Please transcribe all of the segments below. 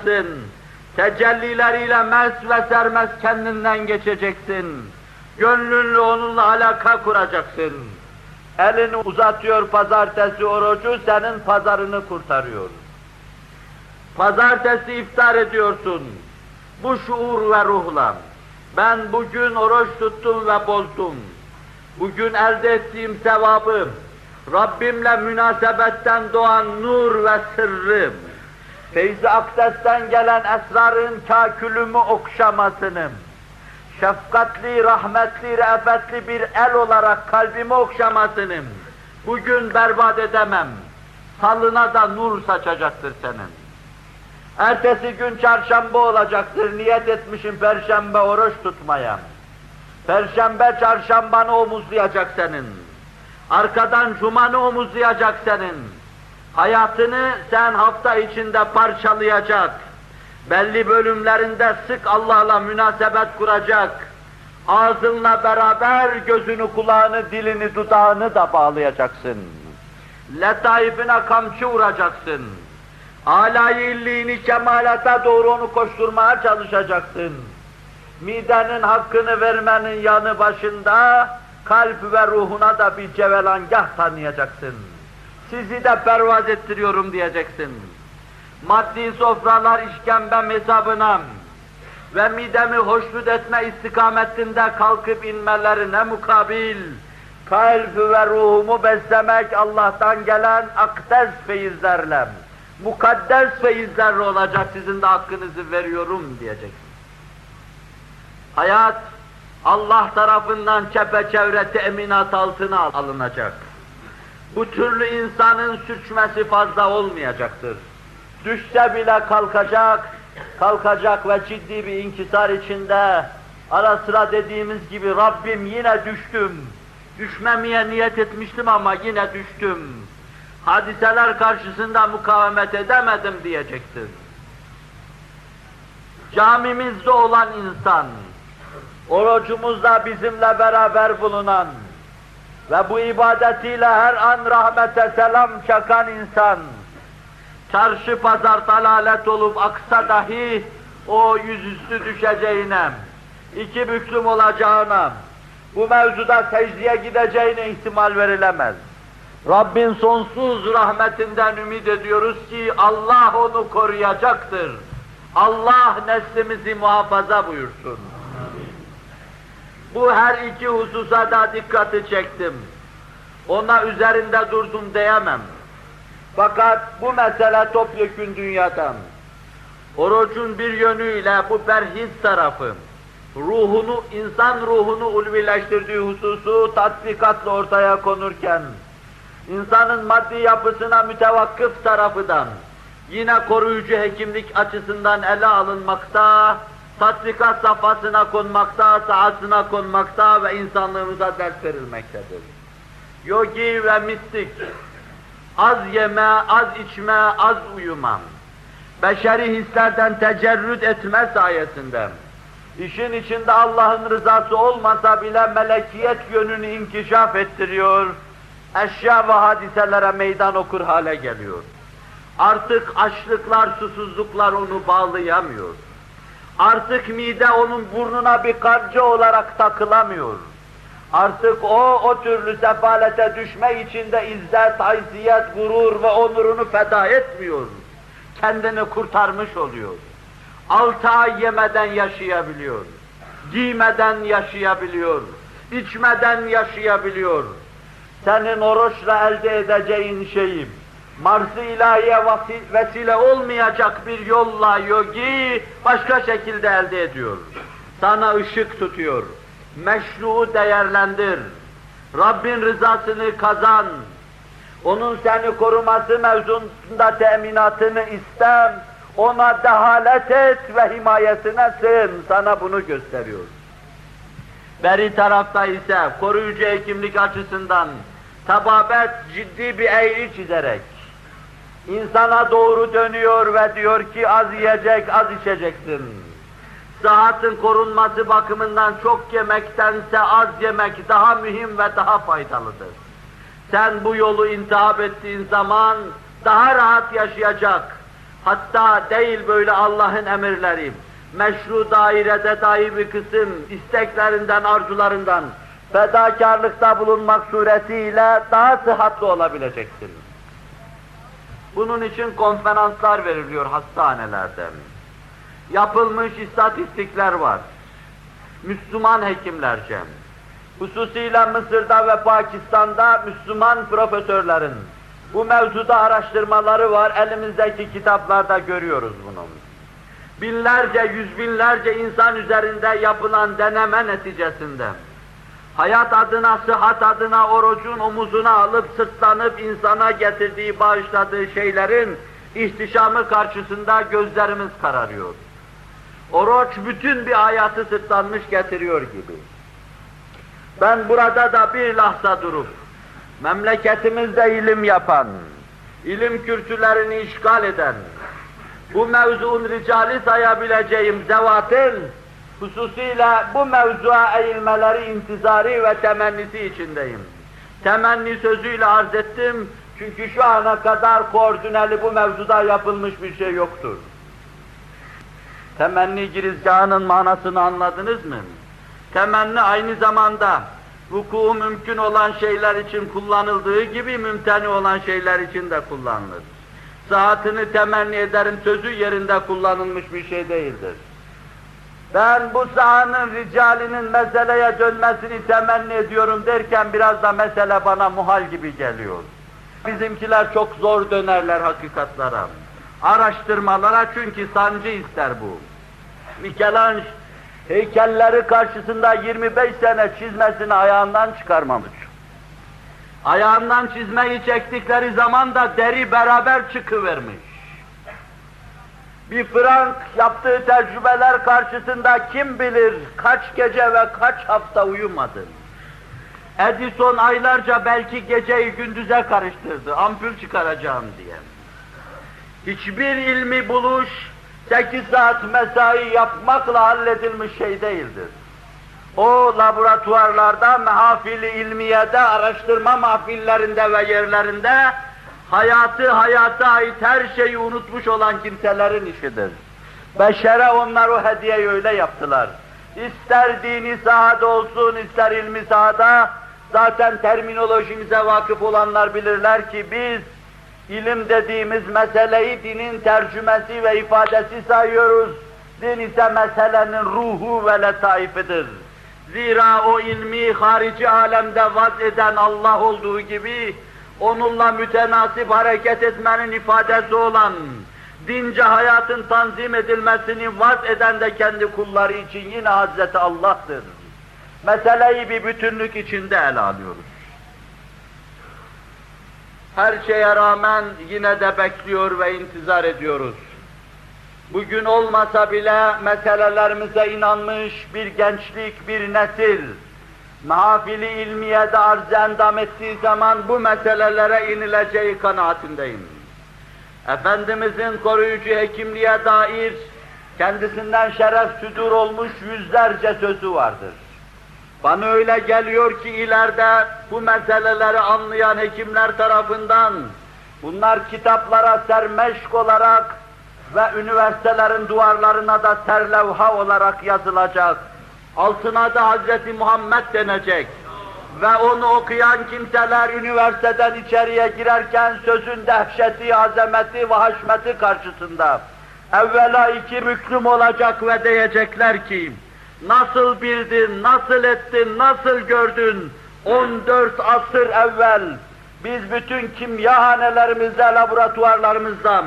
olacaksın. Tecellileriyle mest ve sermest kendinden geçeceksin. Gönlünle onunla alaka kuracaksın. Elini uzatıyor pazartesi orucu, senin pazarını kurtarıyor. Pazartesi iftar ediyorsun. Bu şuur ve ruhla. Ben bugün oruç tuttum ve bozdum. Bugün elde ettiğim sevabı, Rabbimle münasebetten doğan nur ve sırrım, feyzi akdesten gelen esrarın kakülümü okşamasını, şefkatli, rahmetli, re'fetli bir el olarak kalbimi okşamasını bugün berbat edemem. Salına da nur saçacaktır senin. Ertesi gün çarşamba olacaktır, niyet etmişim perşembe oruç tutmaya. Perşembe çarşambanı omuzlayacak senin. Arkadan cumanı omuzlayacak senin. Hayatını sen hafta içinde parçalayacak. Belli bölümlerinde sık Allah'la münasebet kuracak. Ağzınla beraber gözünü, kulağını, dilini, dudağını da bağlayacaksın. Letaifine kamçı vuracaksın. Âlâ-i illiğini kemalata doğru onu koşturmaya çalışacaksın. Midenin hakkını vermenin yanı başında, kalp ve ruhuna da bir cevelangah tanıyacaksın. Sizi de pervaz ettiriyorum diyeceksin. Maddi sofralar işkembem hesabına ve midemi hoşnut etme istikametinde kalkıp inmelerine mukabil, kalp ve ruhumu beslemek Allah'tan gelen akdes feyizlerle, mukaddes feyizlerle olacak sizin de hakkınızı veriyorum diyeceksin. Hayat Allah tarafından çepeçevre teminat altına alınacak. Bu türlü insanın sürçmesi fazla olmayacaktır. Düşse bile kalkacak, kalkacak ve ciddi bir inkisar içinde ara sıra dediğimiz gibi Rabbim yine düştüm. Düşmemeye niyet etmiştim ama yine düştüm. Hadiseler karşısında mukavemet edemedim diyecektir. Camimizde olan insan, orucumuzda bizimle beraber bulunan ve bu ibadetiyle her an rahmete selam çakan insan, çarşı pazar dalalet olup aksa dahi o yüzüstü düşeceğine, iki büklüm olacağına, bu mevzuda secdeye gideceğine ihtimal verilemez. Rabbin sonsuz rahmetinden ümit ediyoruz ki Allah onu koruyacaktır. Allah neslimizi muhafaza buyursun. Bu her iki hususa da dikkati çektim. Ona üzerinde durdum diyemem. Fakat bu mesele topyekün dünyadan. Orucun bir yönüyle bu berhis tarafı, ruhunu, insan ruhunu ulvileştirdiği hususu tatbikatla ortaya konurken, insanın maddi yapısına mütevakkıf tarafından, yine koruyucu hekimlik açısından ele alınmakta, tatbikat safhasına konmakta, sahasına konmakta ve insanlığımıza ders verilmektedir. Yogi ve mistik, az yeme, az içme, az uyuma, beşeri hislerden tecerrüt etme sayesinde, işin içinde Allah'ın rızası olmasa bile melekiyet yönünü inkişaf ettiriyor, eşya ve hadiselere meydan okur hale geliyor. Artık açlıklar, susuzluklar onu bağlayamıyor. Artık mide onun burnuna bir karca olarak takılamıyor. Artık o, o türlü sefalete düşme içinde izzet, haysiyet, gurur ve onurunu feda etmiyor. Kendini kurtarmış oluyor. Altı ay yemeden yaşayabiliyor. Giymeden yaşayabiliyor. içmeden yaşayabiliyor. Senin oruçla elde edeceğin şeyi, Mars-ı ilahiye vesile olmayacak bir yolla yogi başka şekilde elde ediyor. Sana ışık tutuyor. Meşru'u değerlendir. Rabbin rızasını kazan. Onun seni koruması mevzunda teminatını istem. Ona dehalet et ve himayesine sığın. Sana bunu gösteriyor. Beri tarafta ise koruyucu hekimlik açısından tababet ciddi bir eğri çizerek insana doğru dönüyor ve diyor ki az yiyecek, az içeceksin. Sıhhatın korunması bakımından çok yemektense az yemek daha mühim ve daha faydalıdır. Sen bu yolu intihap ettiğin zaman daha rahat yaşayacak, Hatta değil böyle Allah'ın emirleri, meşru dairede dahi bir kısım isteklerinden, arzularından fedakarlıkta bulunmak suretiyle daha sıhhatli olabileceksin. Bunun için konferanslar veriliyor hastanelerde. Yapılmış istatistikler var. Müslüman hekimlerce, hususiyle Mısır'da ve Pakistan'da Müslüman profesörlerin bu mevzuda araştırmaları var, elimizdeki kitaplarda görüyoruz bunu. Binlerce, yüz binlerce insan üzerinde yapılan deneme neticesinde hayat adına, sıhhat adına orucun omuzuna alıp sırtlanıp insana getirdiği, bağışladığı şeylerin ihtişamı karşısında gözlerimiz kararıyor. Oruç bütün bir hayatı sırtlanmış getiriyor gibi. Ben burada da bir lahza durup, memleketimizde ilim yapan, ilim kürsülerini işgal eden, bu mevzuun ricali sayabileceğim zevatın, hususiyle bu mevzuya eğilmeleri intizari ve temennisi içindeyim. Temenni sözüyle arz ettim, çünkü şu ana kadar koordineli bu mevzuda yapılmış bir şey yoktur. Temenni girizgahının manasını anladınız mı? Temenni aynı zamanda vuku mümkün olan şeyler için kullanıldığı gibi mümteni olan şeyler için de kullanılır. Saatini temenni ederim sözü yerinde kullanılmış bir şey değildir. Ben bu sahanın ricalinin meseleye dönmesini temenni ediyorum derken biraz da mesele bana muhal gibi geliyor. Bizimkiler çok zor dönerler hakikatlara. Araştırmalara çünkü sancı ister bu. Michelangelo heykelleri karşısında 25 sene çizmesini ayağından çıkarmamış. Ayağından çizmeyi çektikleri zaman da deri beraber çıkıvermiş. Bir Frank yaptığı tecrübeler karşısında kim bilir kaç gece ve kaç hafta uyumadı. Edison aylarca belki geceyi gündüze karıştırdı, ampul çıkaracağım diye. Hiçbir ilmi buluş, 8 saat mesai yapmakla halledilmiş şey değildir. O laboratuvarlarda, mehafili ilmiyede, araştırma mahfillerinde ve yerlerinde hayatı hayata ait her şeyi unutmuş olan kimselerin işidir. Beşere onlar o hediyeyi öyle yaptılar. İster dini sahada olsun, ister ilmi sahada, zaten terminolojimize vakıf olanlar bilirler ki biz ilim dediğimiz meseleyi dinin tercümesi ve ifadesi sayıyoruz. Din ise meselenin ruhu ve letaifidir. Zira o ilmi harici alemde vaz eden Allah olduğu gibi, onunla mütenasip hareket etmenin ifadesi olan, dince hayatın tanzim edilmesini vaz eden de kendi kulları için yine Hazreti Allah'tır. Meseleyi bir bütünlük içinde ele alıyoruz. Her şeye rağmen yine de bekliyor ve intizar ediyoruz. Bugün olmasa bile meselelerimize inanmış bir gençlik, bir nesil, mahafili ilmiyede arz endam ettiği zaman bu meselelere inileceği kanaatindeyim. Efendimizin koruyucu hekimliğe dair kendisinden şeref südur olmuş yüzlerce sözü vardır. Bana öyle geliyor ki ileride bu meseleleri anlayan hekimler tarafından bunlar kitaplara sermeşk olarak ve üniversitelerin duvarlarına da serlevha olarak yazılacak. Altına da Hazreti Muhammed denecek. Ve onu okuyan kimseler üniversiteden içeriye girerken sözün dehşeti, azameti ve haşmeti karşısında evvela iki büklüm olacak ve diyecekler ki nasıl bildin, nasıl ettin, nasıl gördün 14 asır evvel biz bütün kimyahanelerimizde, laboratuvarlarımızdan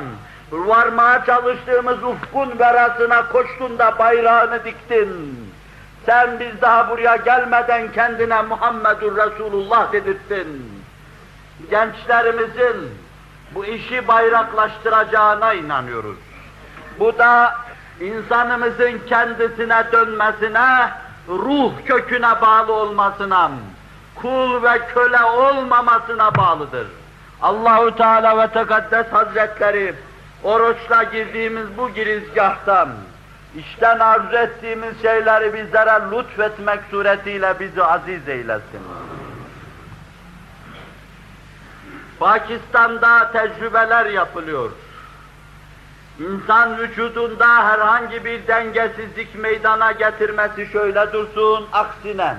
varmaya çalıştığımız ufkun verasına koştun da bayrağını diktin. Sen biz daha buraya gelmeden kendine Muhammedur Resulullah dedirttin. Gençlerimizin bu işi bayraklaştıracağına inanıyoruz. Bu da insanımızın kendisine dönmesine, ruh köküne bağlı olmasına, kul ve köle olmamasına bağlıdır. Allahu Teala ve Tekaddes Hazretleri oruçla girdiğimiz bu girizgahtan işten arzu ettiğimiz şeyleri bizlere lütfetmek suretiyle bizi aziz eylesin. Pakistan'da tecrübeler yapılıyor. İnsan vücudunda herhangi bir dengesizlik meydana getirmesi şöyle dursun, aksine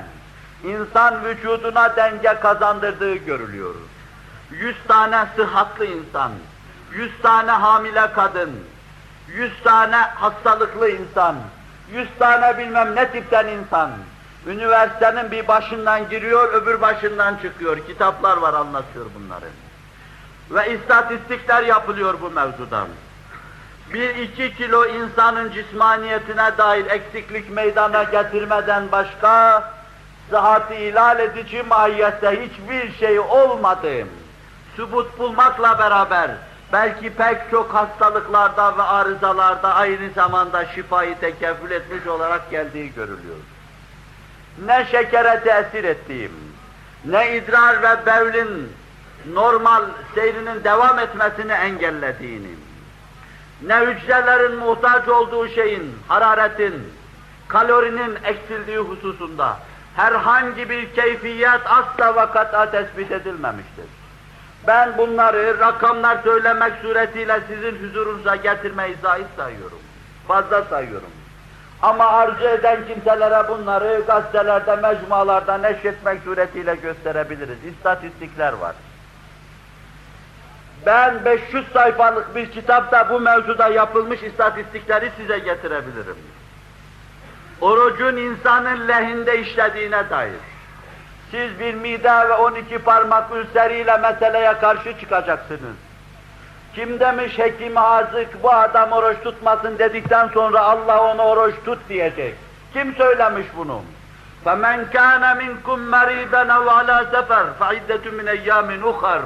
insan vücuduna denge kazandırdığı görülüyor. Yüz tane sıhhatlı insan, yüz tane hamile kadın, yüz tane hastalıklı insan, yüz tane bilmem ne tipten insan, üniversitenin bir başından giriyor, öbür başından çıkıyor. Kitaplar var anlatıyor bunları. Ve istatistikler yapılıyor bu mevzudan. Bir iki kilo insanın cismaniyetine dair eksiklik meydana getirmeden başka sıhhati ilal edici mahiyette hiçbir şey olmadı. Sübut bulmakla beraber belki pek çok hastalıklarda ve arızalarda aynı zamanda şifayı tekeffül etmiş olarak geldiği görülüyor. Ne şekere tesir ettiğim, ne idrar ve bevlin normal seyrinin devam etmesini engellediğini, ne hücrelerin muhtaç olduğu şeyin, hararetin, kalorinin eksildiği hususunda herhangi bir keyfiyet asla ve kat'a tespit edilmemiştir. Ben bunları rakamlar söylemek suretiyle sizin huzurunuza getirmeyi zahit sayıyorum. Fazla sayıyorum. Ama arzu eden kimselere bunları gazetelerde, mecmualarda neşretmek suretiyle gösterebiliriz. İstatistikler var. Ben 500 sayfalık bir kitapta bu mevzuda yapılmış istatistikleri size getirebilirim. Orucun insanın lehinde işlediğine dair. Siz bir mide ve 12 parmak ülseriyle meseleye karşı çıkacaksınız. Kim demiş hekim azık bu adam oruç tutmasın dedikten sonra Allah ona oruç tut diyecek. Kim söylemiş bunu? فَمَنْ كَانَ مِنْكُمْ مَرِيدًا اَوْ عَلَى سَفَرْ فَعِدَّةٌ مِنْ اَيَّامٍ اُخَرٍ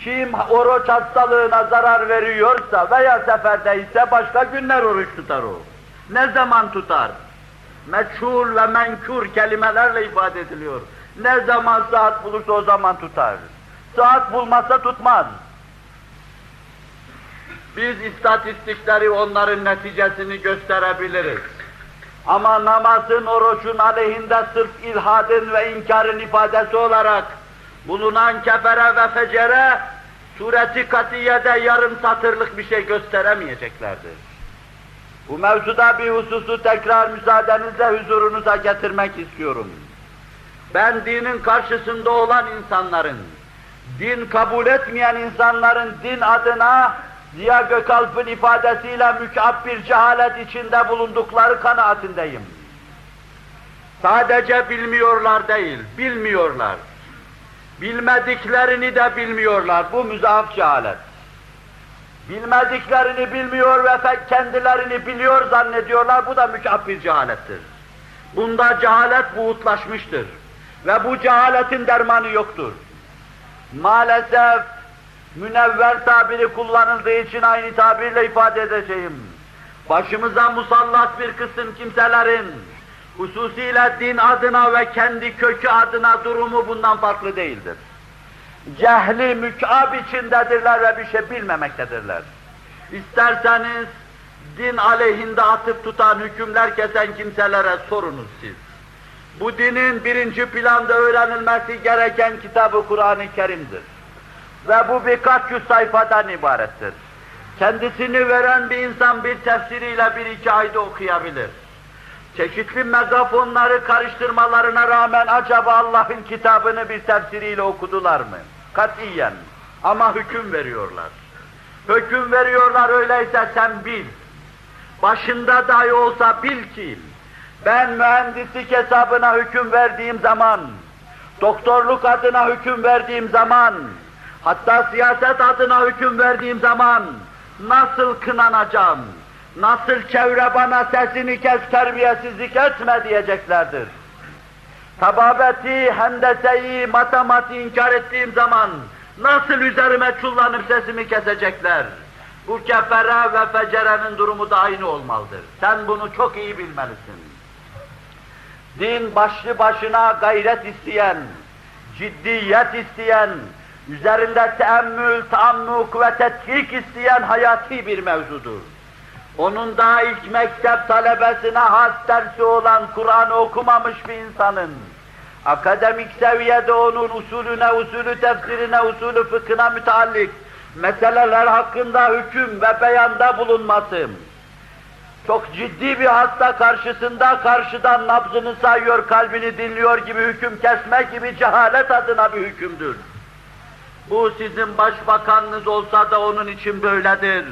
Kim oruç hastalığına zarar veriyorsa veya seferdeyse başka günler oruç tutar o. Ne zaman tutar? Meçhul ve menkür kelimelerle ifade ediliyor. Ne zaman saat bulursa o zaman tutar. Saat bulmazsa tutmaz. Biz istatistikleri onların neticesini gösterebiliriz. Ama namazın, orucun aleyhinde sırf ilhadın ve inkarın ifadesi olarak bulunan kefere ve fecere sureti katiyede yarım satırlık bir şey gösteremeyeceklerdir. Bu mevzuda bir hususu tekrar müsaadenizle huzurunuza getirmek istiyorum. Ben dinin karşısında olan insanların, din kabul etmeyen insanların din adına Ziya Gökalp'ın ifadesiyle mükab bir cehalet içinde bulundukları kanaatindeyim. Sadece bilmiyorlar değil, bilmiyorlar. Bilmediklerini de bilmiyorlar, bu müzaaf cehalet. Bilmediklerini bilmiyor ve kendilerini biliyor zannediyorlar, bu da mükab bir cehalettir. Bunda cehalet buğutlaşmıştır. Ve bu cehaletin dermanı yoktur. Maalesef münevver tabiri kullanıldığı için aynı tabirle ifade edeceğim. Başımıza musallat bir kısım kimselerin hususiyle din adına ve kendi kökü adına durumu bundan farklı değildir. Cehli mükab içindedirler ve bir şey bilmemektedirler. İsterseniz din aleyhinde atıp tutan hükümler kesen kimselere sorunuz siz. Bu dinin birinci planda öğrenilmesi gereken kitabı Kur'an-ı Kerim'dir. Ve bu birkaç yüz sayfadan ibarettir. Kendisini veren bir insan bir tefsiriyle bir iki ayda okuyabilir. Çeşitli megafonları karıştırmalarına rağmen acaba Allah'ın kitabını bir tefsiriyle okudular mı? Katiyen. Ama hüküm veriyorlar. Hüküm veriyorlar öyleyse sen bil. Başında dahi olsa bil ki, ben mühendislik hesabına hüküm verdiğim zaman, doktorluk adına hüküm verdiğim zaman, hatta siyaset adına hüküm verdiğim zaman, nasıl kınanacağım, nasıl çevre bana sesini kes terbiyesizlik etme diyeceklerdir. Tababeti, hendeseyi, matematiği inkar ettiğim zaman nasıl üzerime çullanıp sesimi kesecekler? Bu kefere ve fecerenin durumu da aynı olmalıdır. Sen bunu çok iyi bilmelisin. Din başlı başına gayret isteyen, ciddiyet isteyen, üzerinde teemmül, taammuk ve tetkik isteyen hayati bir mevzudur. Onun da ilk mektep talebesine has dersi olan Kur'an okumamış bir insanın, akademik seviyede onun usulüne, usulü tefsirine, usulü fıkhına müteallik meseleler hakkında hüküm ve beyanda bulunması, çok ciddi bir hasta karşısında karşıdan nabzını sayıyor, kalbini dinliyor gibi hüküm kesme gibi cehalet adına bir hükümdür. Bu sizin başbakanınız olsa da onun için böyledir.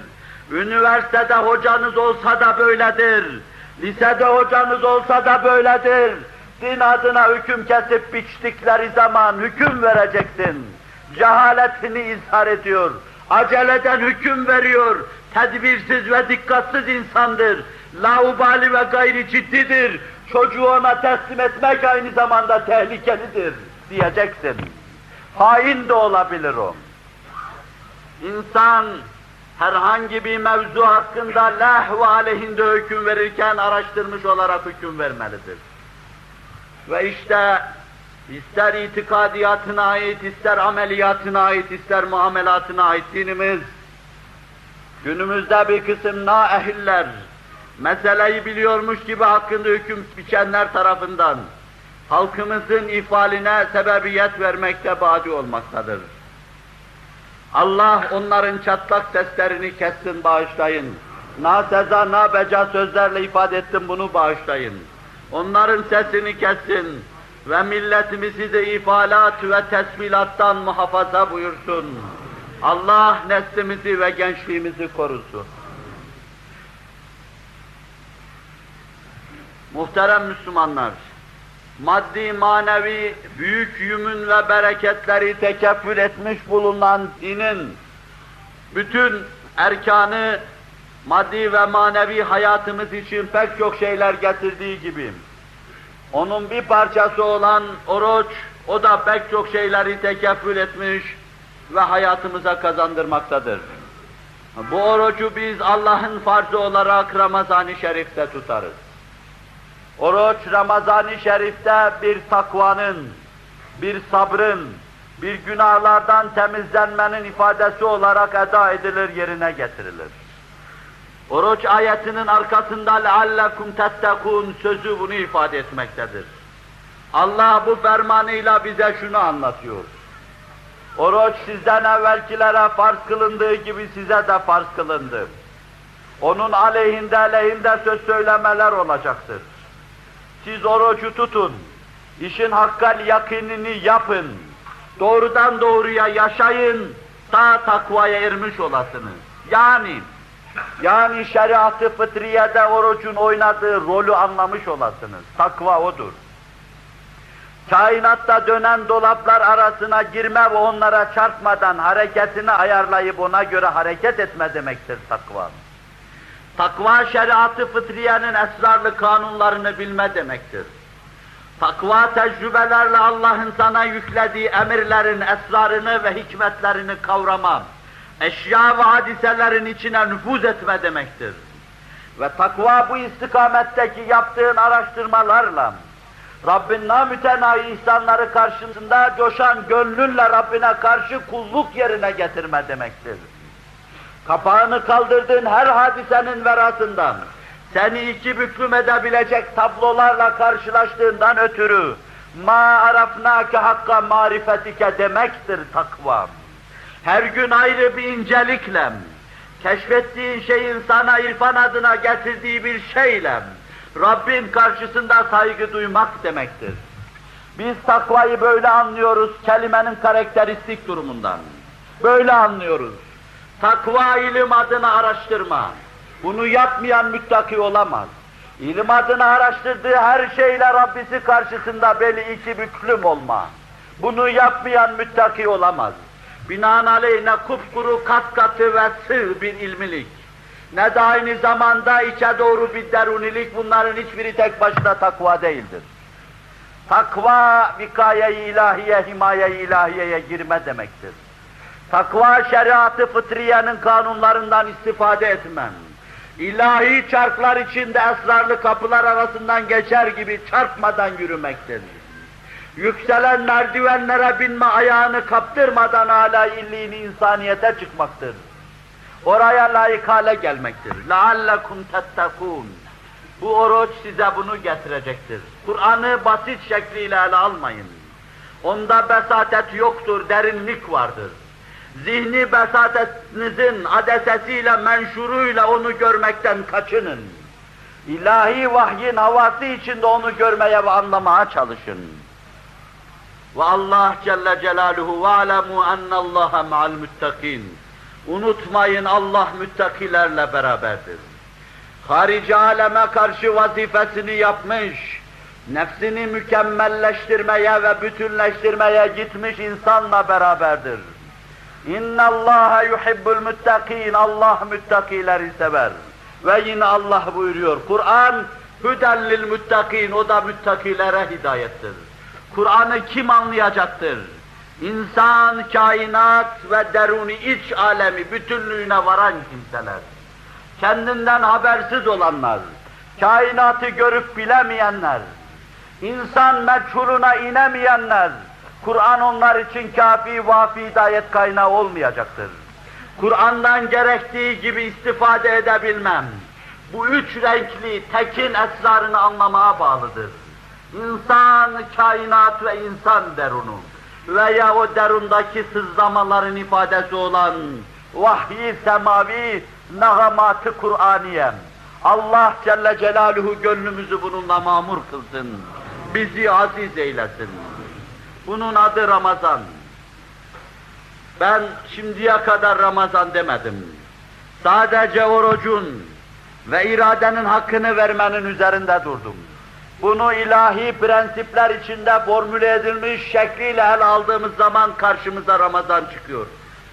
Üniversitede hocanız olsa da böyledir. Lisede hocanız olsa da böyledir. Din adına hüküm kesip biçtikleri zaman hüküm vereceksin. Cehaletini izhar ediyor. Aceleden hüküm veriyor. Tedbirsiz ve dikkatsiz insandır. Laubali ve gayri ciddidir. Çocuğu ona teslim etmek aynı zamanda tehlikelidir diyeceksin. Hain de olabilir o. İnsan herhangi bir mevzu hakkında lehv aleyhinde hüküm verirken araştırmış olarak hüküm vermelidir. Ve işte ister itikadiyatına ait, ister ameliyatına ait, ister muamelatına ait dinimiz, günümüzde bir kısım naehiller, meseleyi biliyormuş gibi hakkında hüküm biçenler tarafından, halkımızın ifaline sebebiyet vermekte badi olmaktadır. Allah onların çatlak seslerini kessin, bağışlayın. Na seza, na beca sözlerle ifade ettim bunu bağışlayın. Onların sesini kessin ve milletimizi de ifalat ve tesbilattan muhafaza buyursun. Allah neslimizi ve gençliğimizi korusun. Muhterem Müslümanlar, maddi manevi büyük yümün ve bereketleri tekeffül etmiş bulunan dinin bütün erkanı maddi ve manevi hayatımız için pek çok şeyler getirdiği gibi onun bir parçası olan oruç o da pek çok şeyleri tekeffül etmiş ve hayatımıza kazandırmaktadır. Bu orucu biz Allah'ın farzı olarak Ramazan-ı Şerif'te tutarız. Oruç Ramazan-ı Şerif'te bir takvanın, bir sabrın, bir günahlardan temizlenmenin ifadesi olarak eda edilir, yerine getirilir. Oruç ayetinin arkasında لَعَلَّكُمْ تَتَّقُونَ sözü bunu ifade etmektedir. Allah bu fermanıyla bize şunu anlatıyor. Oruç sizden evvelkilere farz kılındığı gibi size de farz kılındı. Onun aleyhinde aleyhinde söz söylemeler olacaktır. Siz orucu tutun, işin hakkal yakinini yapın, doğrudan doğruya yaşayın, ta takvaya ermiş olasınız. Yani, yani şeriatı fıtriyede orucun oynadığı rolü anlamış olasınız. Takva odur. Kainatta dönen dolaplar arasına girme ve onlara çarpmadan hareketini ayarlayıp ona göre hareket etme demektir takva. Takva şeriatı fıtriyenin esrarlı kanunlarını bilme demektir. Takva tecrübelerle Allah'ın sana yüklediği emirlerin esrarını ve hikmetlerini kavrama, eşya ve hadiselerin içine nüfuz etme demektir. Ve takva bu istikametteki yaptığın araştırmalarla, Rabbin namütenayi ihsanları karşısında coşan gönlünle Rabbine karşı kulluk yerine getirme demektir. Kapağını kaldırdığın her hadisenin verasından, seni iki büklüm edebilecek tablolarla karşılaştığından ötürü, ma arafnâke hakka marifetike demektir takva. Her gün ayrı bir incelikle, keşfettiğin şeyin sana irfan adına getirdiği bir şeyle, Rabbin karşısında saygı duymak demektir. Biz takvayı böyle anlıyoruz kelimenin karakteristik durumundan. Böyle anlıyoruz. Takva ilim adına araştırma. Bunu yapmayan müttaki olamaz. İlim adına araştırdığı her şeyle Rabbisi karşısında beli iki büklüm olma. Bunu yapmayan müttaki olamaz. Binaenaleyh ne kupkuru kat katı ve sığ bir ilmilik, ne de aynı zamanda içe doğru bir derunilik bunların hiçbiri tek başına takva değildir. Takva vikaye-i ilahiye, himaye-i ilahiyeye girme demektir. Takva şeriatı fıtriyenin kanunlarından istifade etmem. İlahi çarklar içinde esrarlı kapılar arasından geçer gibi çarpmadan yürümektir. Yükselen merdivenlere binme ayağını kaptırmadan hala illiğini insaniyete çıkmaktır. Oraya layık hale gelmektir. لَعَلَّكُمْ تَتَّقُونَ Bu oruç size bunu getirecektir. Kur'an'ı basit şekliyle ele almayın. Onda besatet yoktur, derinlik vardır. zihni besatetinizin adesesiyle, menşuruyla onu görmekten kaçının. İlahi vahyin havası içinde onu görmeye ve anlamaya çalışın. Ve Allah Celle Celaluhu ve alemu ennallaha ma'al muttakin. Unutmayın Allah müttakilerle beraberdir. Harici aleme karşı vazifesini yapmış, nefsini mükemmelleştirmeye ve bütünleştirmeye gitmiş insanla beraberdir. İnna Allah yuhibbul muttakin. Allah müttakileri sever. Ve yine Allah buyuruyor. Kur'an hüden lil. O da müttakilere hidayettir. Kur'an'ı kim anlayacaktır? İnsan, kainat ve deruni iç alemi bütünlüğüne varan kimseler. Kendinden habersiz olanlar, kainatı görüp bilemeyenler, insan meçhuluna inemeyenler, Kur'an onlar için kafi vafi hidayet kaynağı olmayacaktır. Kur'an'dan gerektiği gibi istifade edebilmem, bu üç renkli tekin esrarını anlamaya bağlıdır. İnsan, kainat ve insan derunu veya o derundaki sızlamaların ifadesi olan vahyi semavi nagamatı Kur'aniye. Allah Celle Celaluhu gönlümüzü bununla mamur kılsın. Bizi aziz eylesin. Bunun adı Ramazan. Ben şimdiye kadar Ramazan demedim. Sadece orucun ve iradenin hakkını vermenin üzerinde durdum. Bunu ilahi prensipler içinde formüle edilmiş şekliyle el aldığımız zaman karşımıza Ramazan çıkıyor.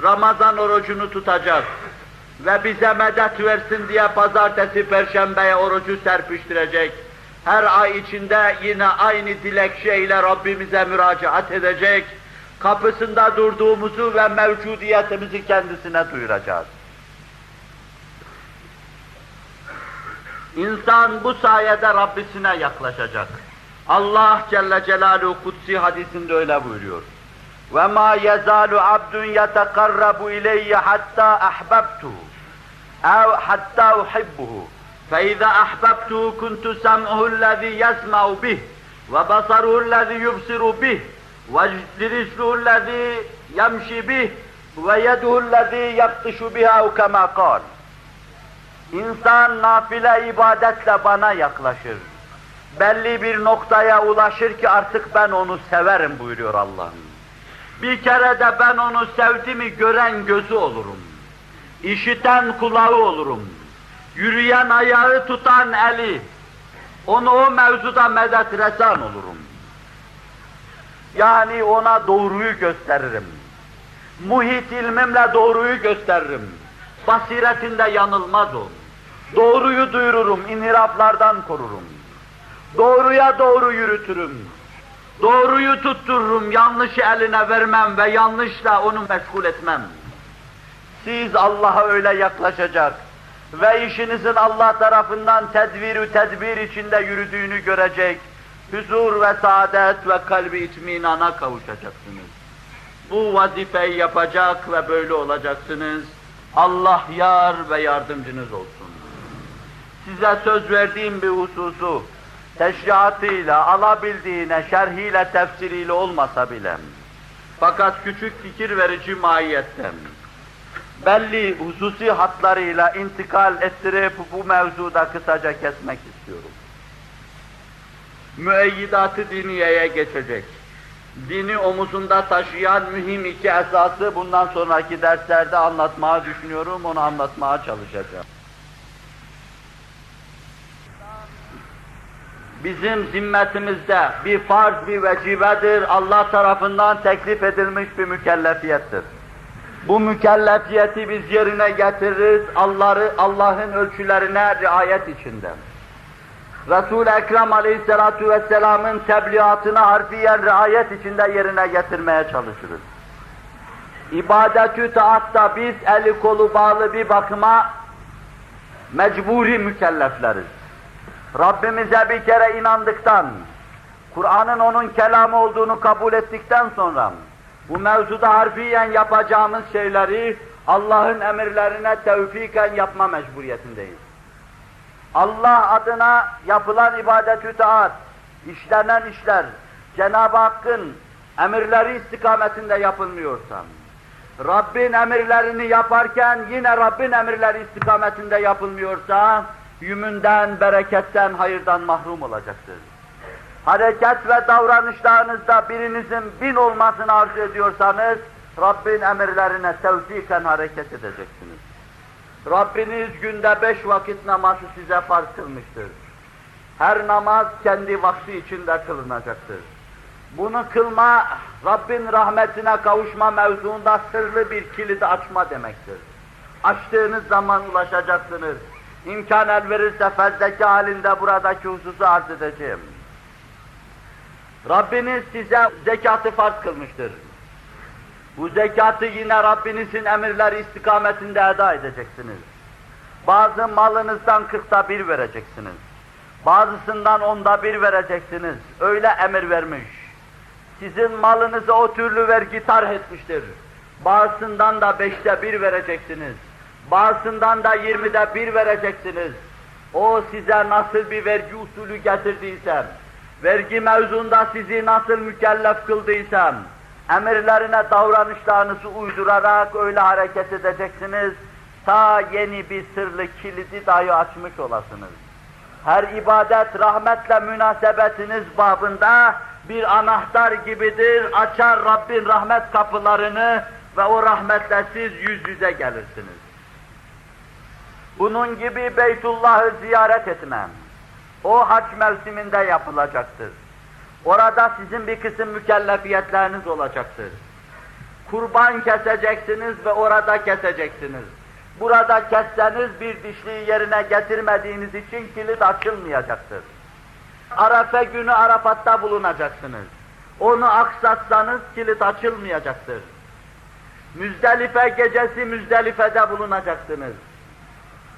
Ramazan orucunu tutacak ve bize medet versin diye pazartesi, perşembeye orucu serpiştirecek her ay içinde yine aynı dilekçeyle Rabbimize müracaat edecek, kapısında durduğumuzu ve mevcudiyetimizi kendisine duyuracağız. İnsan bu sayede Rabbisine yaklaşacak. Allah Celle Celaluhu Kutsi hadisinde öyle buyuruyor. Ve ma yezalu abdun yetekarrabu ileyye hatta ahbabtuhu ev hatta uhibbuhu فَإِذَا أَحْبَبْتُهُ كُنْتُ سَمْعُهُ الَّذِي يَسْمَعُ بِهِ وَبَصَرُهُ الَّذِي يُبْصِرُ بِهِ وَرِجْلُهُ الَّذِي يَمْشِي بِهِ وَيَدُهُ الَّذِي يَبْطِشُ بِهَا اَوْ كَمَا قَالَ İnsan nafile ibadetle bana yaklaşır. Belli bir noktaya ulaşır ki artık ben onu severim buyuruyor Allah'ım. Bir kere de ben onu sevdiğimi gören gözü olurum. İşiten kulağı olurum. Yürüyen ayağı tutan eli. Onu o mevzuda medet resan olurum. Yani ona doğruyu gösteririm. Muhit ilmimle doğruyu gösteririm. Basiretinde yanılmaz o. Doğruyu duyururum, inhiraflardan korurum. Doğruya doğru yürütürüm. Doğruyu tuttururum, yanlışı eline vermem ve yanlışla onu meşgul etmem. Siz Allah'a öyle yaklaşacak ve işinizin Allah tarafından tedbirü tedbir içinde yürüdüğünü görecek, huzur ve saadet ve kalbi itminana kavuşacaksınız. Bu vazifeyi yapacak ve böyle olacaksınız. Allah yar ve yardımcınız olsun. Size söz verdiğim bir hususu, teşriatıyla, alabildiğine, şerhiyle, tefsiriyle olmasa bile, fakat küçük fikir verici mahiyetten, belli hususi hatlarıyla intikal ettirip bu mevzuda kısaca kesmek istiyorum. Müeyyidat-ı diniyeye geçecek. Dini omuzunda taşıyan mühim iki esası bundan sonraki derslerde anlatmaya düşünüyorum, onu anlatmaya çalışacağım. bizim zimmetimizde bir farz, bir vecibedir, Allah tarafından teklif edilmiş bir mükellefiyettir. Bu mükellefiyeti biz yerine getiririz, Allah'ı Allah'ın ölçülerine riayet içinde. Resul-i Ekrem Aleyhisselatü Vesselam'ın tebliğatına harfiyen riayet içinde yerine getirmeye çalışırız. İbadetü taatta biz eli kolu bağlı bir bakıma mecburi mükellefleriz. Rabbimize bir kere inandıktan, Kur'an'ın onun kelamı olduğunu kabul ettikten sonra, bu mevzuda harfiyen yapacağımız şeyleri Allah'ın emirlerine tevfiken yapma mecburiyetindeyiz. Allah adına yapılan ibadet-ü taat, işlenen işler, Cenab-ı Hakk'ın emirleri istikametinde yapılmıyorsa, Rabbin emirlerini yaparken yine Rabbin emirleri istikametinde yapılmıyorsa, yümünden, bereketten, hayırdan mahrum olacaktır. Hareket ve davranışlarınızda birinizin bin olmasını arzu ediyorsanız, Rabbin emirlerine tevfiken hareket edeceksiniz. Rabbiniz günde beş vakit namazı size farz kılmıştır. Her namaz kendi vakti içinde kılınacaktır. Bunu kılma, Rabbin rahmetine kavuşma mevzuunda sırlı bir kilidi açma demektir. Açtığınız zaman ulaşacaksınız. İmkan el verirse fezleke halinde buradaki hususu arz edeceğim. Rabbiniz size zekatı farz kılmıştır. Bu zekatı yine Rabbinizin emirleri istikametinde eda edeceksiniz. Bazı malınızdan kırkta bir vereceksiniz. Bazısından onda bir vereceksiniz. Öyle emir vermiş. Sizin malınızı o türlü vergi tarh etmiştir. Bazısından da beşte bir vereceksiniz. Bazısından da yirmide bir vereceksiniz. O size nasıl bir vergi usulü getirdiysem, vergi mevzunda sizi nasıl mükellef kıldıysam, emirlerine davranışlarınızı uydurarak öyle hareket edeceksiniz, ta yeni bir sırlı kilidi dahi açmış olasınız. Her ibadet rahmetle münasebetiniz babında bir anahtar gibidir, açar Rabbin rahmet kapılarını ve o rahmetle siz yüz yüze gelirsiniz. Bunun gibi Beytullah'ı ziyaret etmem, o haç mevsiminde yapılacaktır. Orada sizin bir kısım mükellefiyetleriniz olacaktır. Kurban keseceksiniz ve orada keseceksiniz. Burada kesseniz bir dişliği yerine getirmediğiniz için kilit açılmayacaktır. Arafe günü Arafat'ta bulunacaksınız. Onu aksatsanız kilit açılmayacaktır. Müzdelife gecesi Müzdelife'de bulunacaksınız.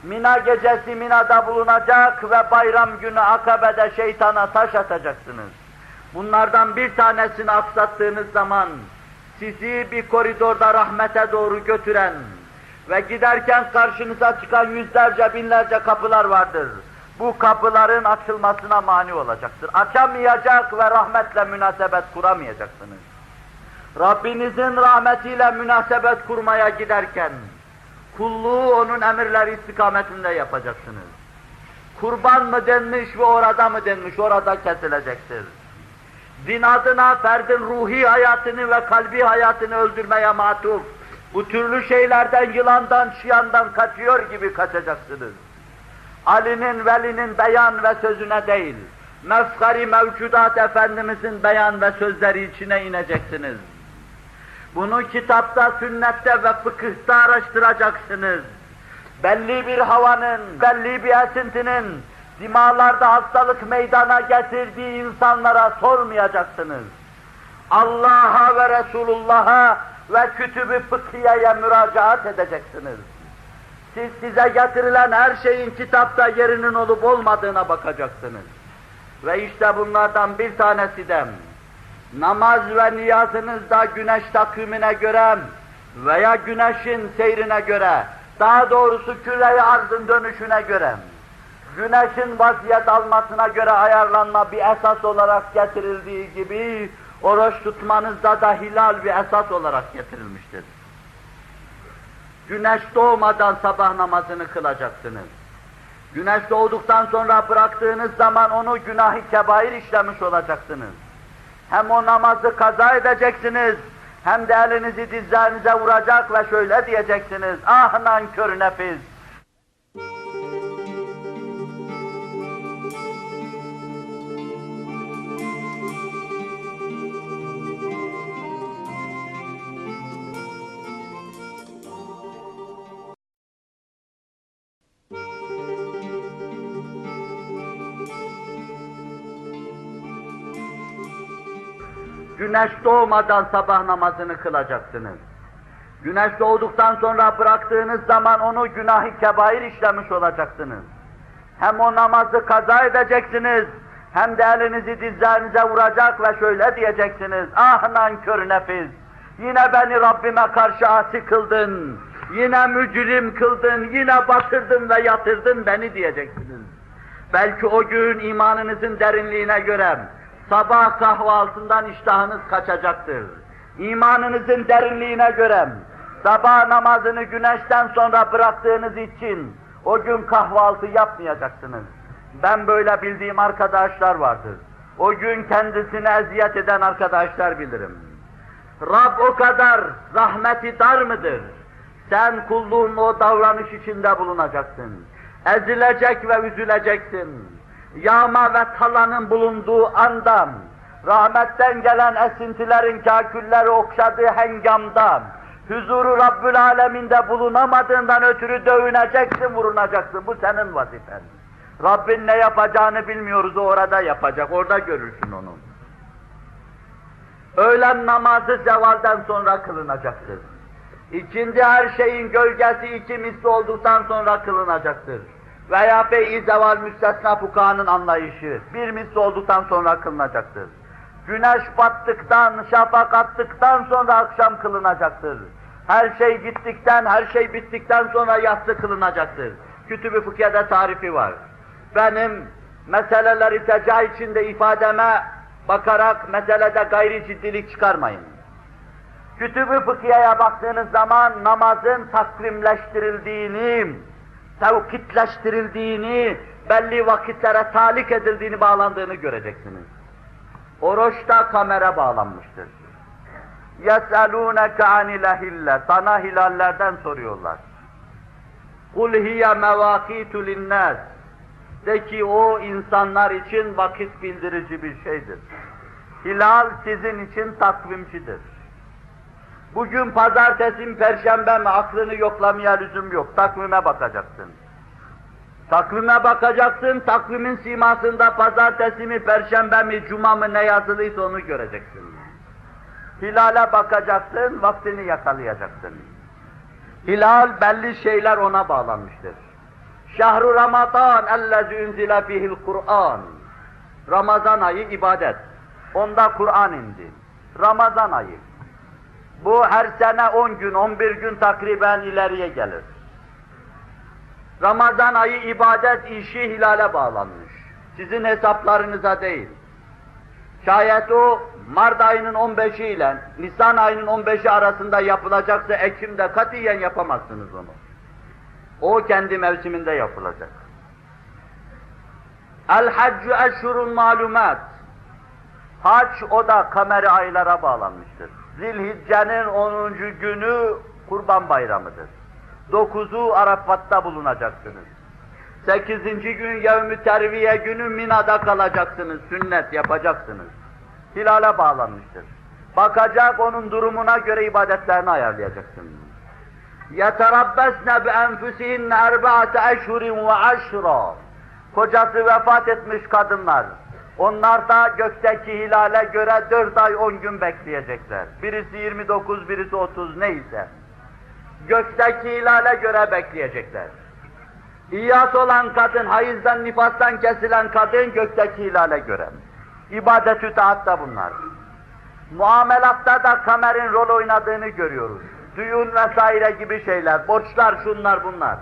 Mina gecesi Mina'da bulunacak ve bayram günü Akabe'de şeytana taş atacaksınız. Bunlardan bir tanesini aksattığınız zaman sizi bir koridorda rahmete doğru götüren ve giderken karşınıza çıkan yüzlerce binlerce kapılar vardır. Bu kapıların açılmasına mani olacaktır. Açamayacak ve rahmetle münasebet kuramayacaksınız. Rabbinizin rahmetiyle münasebet kurmaya giderken, kulluğu onun emirleri istikametinde yapacaksınız. Kurban mı denmiş ve orada mı denmiş, orada kesilecektir. Din adına ferdin ruhi hayatını ve kalbi hayatını öldürmeye matuf, bu türlü şeylerden, yılandan, şiyandan kaçıyor gibi kaçacaksınız. Ali'nin, velinin beyan ve sözüne değil, mefkari mevcudat Efendimizin beyan ve sözleri içine ineceksiniz. Bunu kitapta, sünnette ve fıkıhta araştıracaksınız. Belli bir havanın, belli bir esintinin dimalarda hastalık meydana getirdiği insanlara sormayacaksınız. Allah'a ve Resulullah'a ve kütüb-ü fıkhiyeye müracaat edeceksiniz. Siz size getirilen her şeyin kitapta yerinin olup olmadığına bakacaksınız. Ve işte bunlardan bir tanesi de namaz ve niyazınızda güneş takvimine göre veya güneşin seyrine göre, daha doğrusu küre arzın dönüşüne göre, güneşin vaziyet almasına göre ayarlanma bir esas olarak getirildiği gibi, oruç tutmanızda da hilal bir esas olarak getirilmiştir. Güneş doğmadan sabah namazını kılacaksınız. Güneş doğduktan sonra bıraktığınız zaman onu günah-ı kebair işlemiş olacaksınız. Hem o namazı kaza edeceksiniz, hem de elinizi dizlerinize vuracak ve şöyle diyeceksiniz, ah nankör nefis! Güneş doğmadan sabah namazını kılacaksınız. Güneş doğduktan sonra bıraktığınız zaman onu günah-ı kebair işlemiş olacaksınız. Hem o namazı kaza edeceksiniz, hem de elinizi dizlerinize vuracak ve şöyle diyeceksiniz, ah nankör nefis, yine beni Rabbime karşı asi kıldın, yine mücrim kıldın, yine batırdın ve yatırdın beni diyeceksiniz. Belki o gün imanınızın derinliğine göre, sabah kahvaltından iştahınız kaçacaktır. İmanınızın derinliğine göre Sabah namazını güneşten sonra bıraktığınız için o gün kahvaltı yapmayacaksınız. Ben böyle bildiğim arkadaşlar vardır. O gün kendisine eziyet eden arkadaşlar bilirim. Rab o kadar rahmeti dar mıdır? Sen kulluğun o davranış içinde bulunacaksın. Ezilecek ve üzüleceksin. Yağma ve talanın bulunduğu andan, rahmetten gelen esintilerin kakülleri okşadığı hengamdan, huzuru Rabbül Alemin'de bulunamadığından ötürü dövüneceksin, vurunacaksın. Bu senin vazifen. Rabbin ne yapacağını bilmiyoruz, o orada yapacak, orada görürsün onu. Öğlen namazı zevalden sonra kılınacaktır. İkindi her şeyin gölgesi iki misli olduktan sonra kılınacaktır. Veya bey zeval müstesna fukahanın anlayışı bir misli olduktan sonra kılınacaktır. Güneş battıktan, şafak attıktan sonra akşam kılınacaktır. Her şey gittikten, her şey bittikten sonra yatsı kılınacaktır. Kütüb-i Fıkhiye'de tarifi var. Benim meseleleri teca içinde ifademe bakarak meselede gayri ciddilik çıkarmayın. Kütüb-ü Fıkhiye'ye baktığınız zaman namazın takvimleştirildiğini, tevkitleştirildiğini, belli vakitlere talik edildiğini, bağlandığını göreceksiniz. Oruçta kamera bağlanmıştır. يَسْأَلُونَكَ عَنِ الْهِلَّ Sana hilallerden soruyorlar. قُلْ هِيَ مَوَاقِيتُ لِلنَّاسِ De ki o insanlar için vakit bildirici bir şeydir. Hilal sizin için takvimcidir. Bugün pazartesi mi, perşembe mi aklını yoklamaya lüzum yok. Takvime bakacaksın. Takvime bakacaksın, takvimin simasında pazartesi mi, perşembe mi, cuma mı ne yazılıysa onu göreceksin. Hilale bakacaksın, vaktini yakalayacaksın. Hilal belli şeyler ona bağlanmıştır. Şahru Ramazan ellezî unzile fihil Kur'an. Ramazan ayı ibadet. Onda Kur'an indi. Ramazan ayı. Bu her sene 10 gün, 11 gün takriben ileriye gelir. Ramazan ayı ibadet işi hilale bağlanmış. Sizin hesaplarınıza değil. Şayet o Mart ayının 15'i ile Nisan ayının 15'i arasında yapılacaksa Ekim'de katiyen yapamazsınız onu. O kendi mevsiminde yapılacak. El haccu eşhurun malumat. Hac o da kameri aylara bağlanmıştır. Zilhicce'nin 10. günü Kurban Bayramı'dır. 9'u Arafat'ta bulunacaksınız. 8. gün Yevm-i Terviye günü Mina'da kalacaksınız, sünnet yapacaksınız. Hilale bağlanmıştır. Bakacak onun durumuna göre ibadetlerini ayarlayacaksın. يَتَرَبَّسْنَ بِاَنْفُسِهِنَّ اَرْبَعَةَ اَشْهُرٍ وَعَشْرًا Kocası vefat etmiş kadınlar. onlar da gökteki hilale göre dört ay on gün bekleyecekler. Birisi 29, birisi 30 neyse. Gökteki hilale göre bekleyecekler. İyas olan kadın, hayızdan, nifastan kesilen kadın gökteki hilale göre. İbadet-ü taatta bunlar. Muamelatta da kamerin rol oynadığını görüyoruz. Düğün vesaire gibi şeyler, borçlar şunlar bunlar.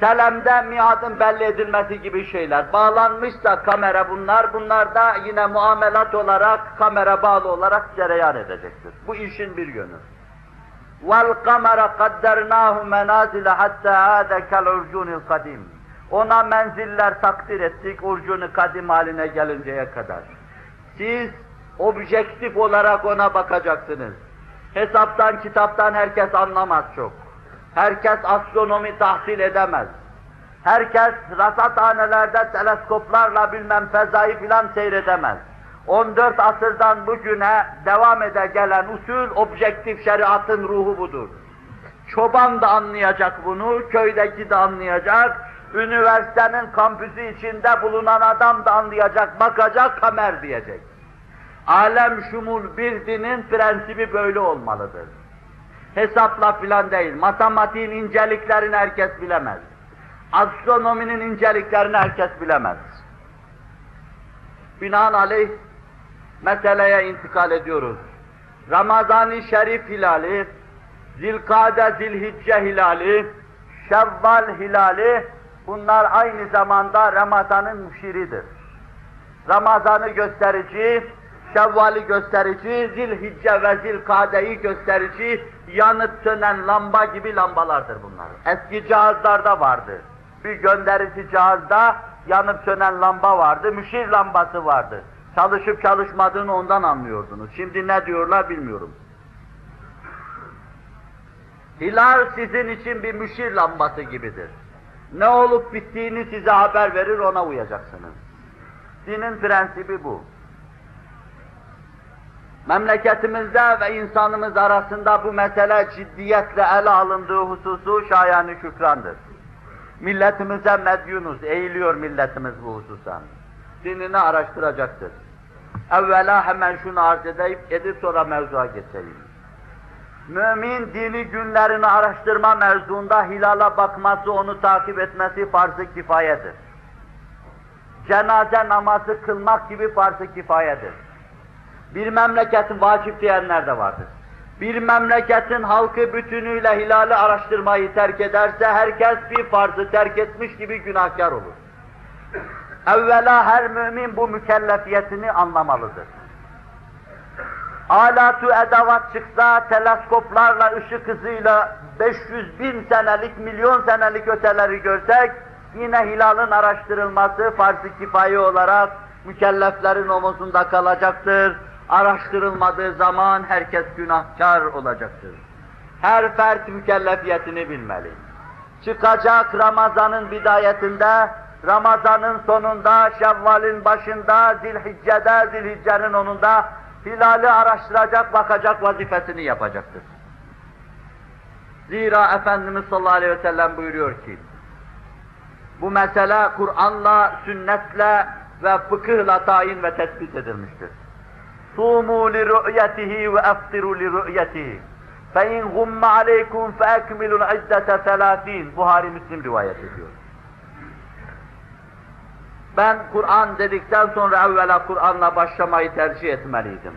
Selem'de miadın belli edilmesi gibi şeyler. Bağlanmışsa kamera bunlar, bunlar da yine muamelat olarak, kamera bağlı olarak cereyan edecektir. Bu işin bir yönü. وَالْقَمَرَ قَدَّرْنَاهُ مَنَازِلَ حَتَّى عَادَ كَالْعُرْجُونِ الْقَدِيمِ Ona menziller takdir ettik, urcunu kadim haline gelinceye kadar. Siz objektif olarak ona bakacaksınız. Hesaptan, kitaptan herkes anlamaz çok. Herkes astronomi tahsil edemez. Herkes rasathanelerde teleskoplarla bilmem fezayı filan seyredemez. 14 asırdan bugüne devam ede gelen usul, objektif şeriatın ruhu budur. Çoban da anlayacak bunu, köydeki de anlayacak, üniversitenin kampüsü içinde bulunan adam da anlayacak, bakacak, kamer diyecek. Alem şumul bir dinin prensibi böyle olmalıdır. Hesapla filan değil, matematiğin inceliklerini herkes bilemez. Astronominin inceliklerini herkes bilemez. Binaenaleyh meseleye intikal ediyoruz. Ramazan-ı Şerif hilali, Zilkade Zilhicce hilali, Şevval hilali, bunlar aynı zamanda Ramazan'ın müşiridir. Ramazan'ı gösterici, Şevval'i gösterici, Zilhicce ve Zilkade'yi gösterici, yanıp sönen lamba gibi lambalardır bunlar. Eski cihazlarda vardı. Bir gönderici cihazda yanıp sönen lamba vardı, müşir lambası vardı. Çalışıp çalışmadığını ondan anlıyordunuz. Şimdi ne diyorlar bilmiyorum. Hilal sizin için bir müşir lambası gibidir. Ne olup bittiğini size haber verir, ona uyacaksınız. Dinin prensibi bu. Memleketimizde ve insanımız arasında bu mesele ciddiyetle ele alındığı hususu şayanı şükrandır. Milletimize medyunuz, eğiliyor milletimiz bu hususa. Dinini araştıracaktır. Evvela hemen şunu arz edeyim, edip sonra mevzuya geçeyim. Mümin dini günlerini araştırma mevzuunda hilala bakması, onu takip etmesi farz-ı kifayedir. Cenaze namazı kılmak gibi farz-ı kifayedir. Bir memleketin vacip diyenler de vardır. Bir memleketin halkı bütünüyle hilali araştırmayı terk ederse herkes bir farzı terk etmiş gibi günahkar olur. Evvela her mümin bu mükellefiyetini anlamalıdır. Alatu edavat çıksa teleskoplarla, ışık hızıyla 500 bin senelik, milyon senelik öteleri görsek yine hilalın araştırılması farz-ı kifaye olarak mükelleflerin omuzunda kalacaktır. Araştırılmadığı zaman herkes günahkar olacaktır. Her fert mükellefiyetini bilmeli. Çıkacak Ramazan'ın bidayetinde, Ramazan'ın sonunda, Şevval'in başında, Zilhicce'de, Zilhicce'nin onunda hilali araştıracak, bakacak vazifesini yapacaktır. Zira Efendimiz sallallahu aleyhi ve sellem buyuruyor ki, bu mesele Kur'an'la, sünnetle ve fıkıhla tayin ve tespit edilmiştir. Sumu li ru'yatihi ve aftiru li ru'yatihi. Fe in gumme aleykum fe ekmilul iddete selâfîn. Buhari Müslim rivayet ediyor. Ben Kur'an dedikten sonra evvela Kur'an'la başlamayı tercih etmeliydim.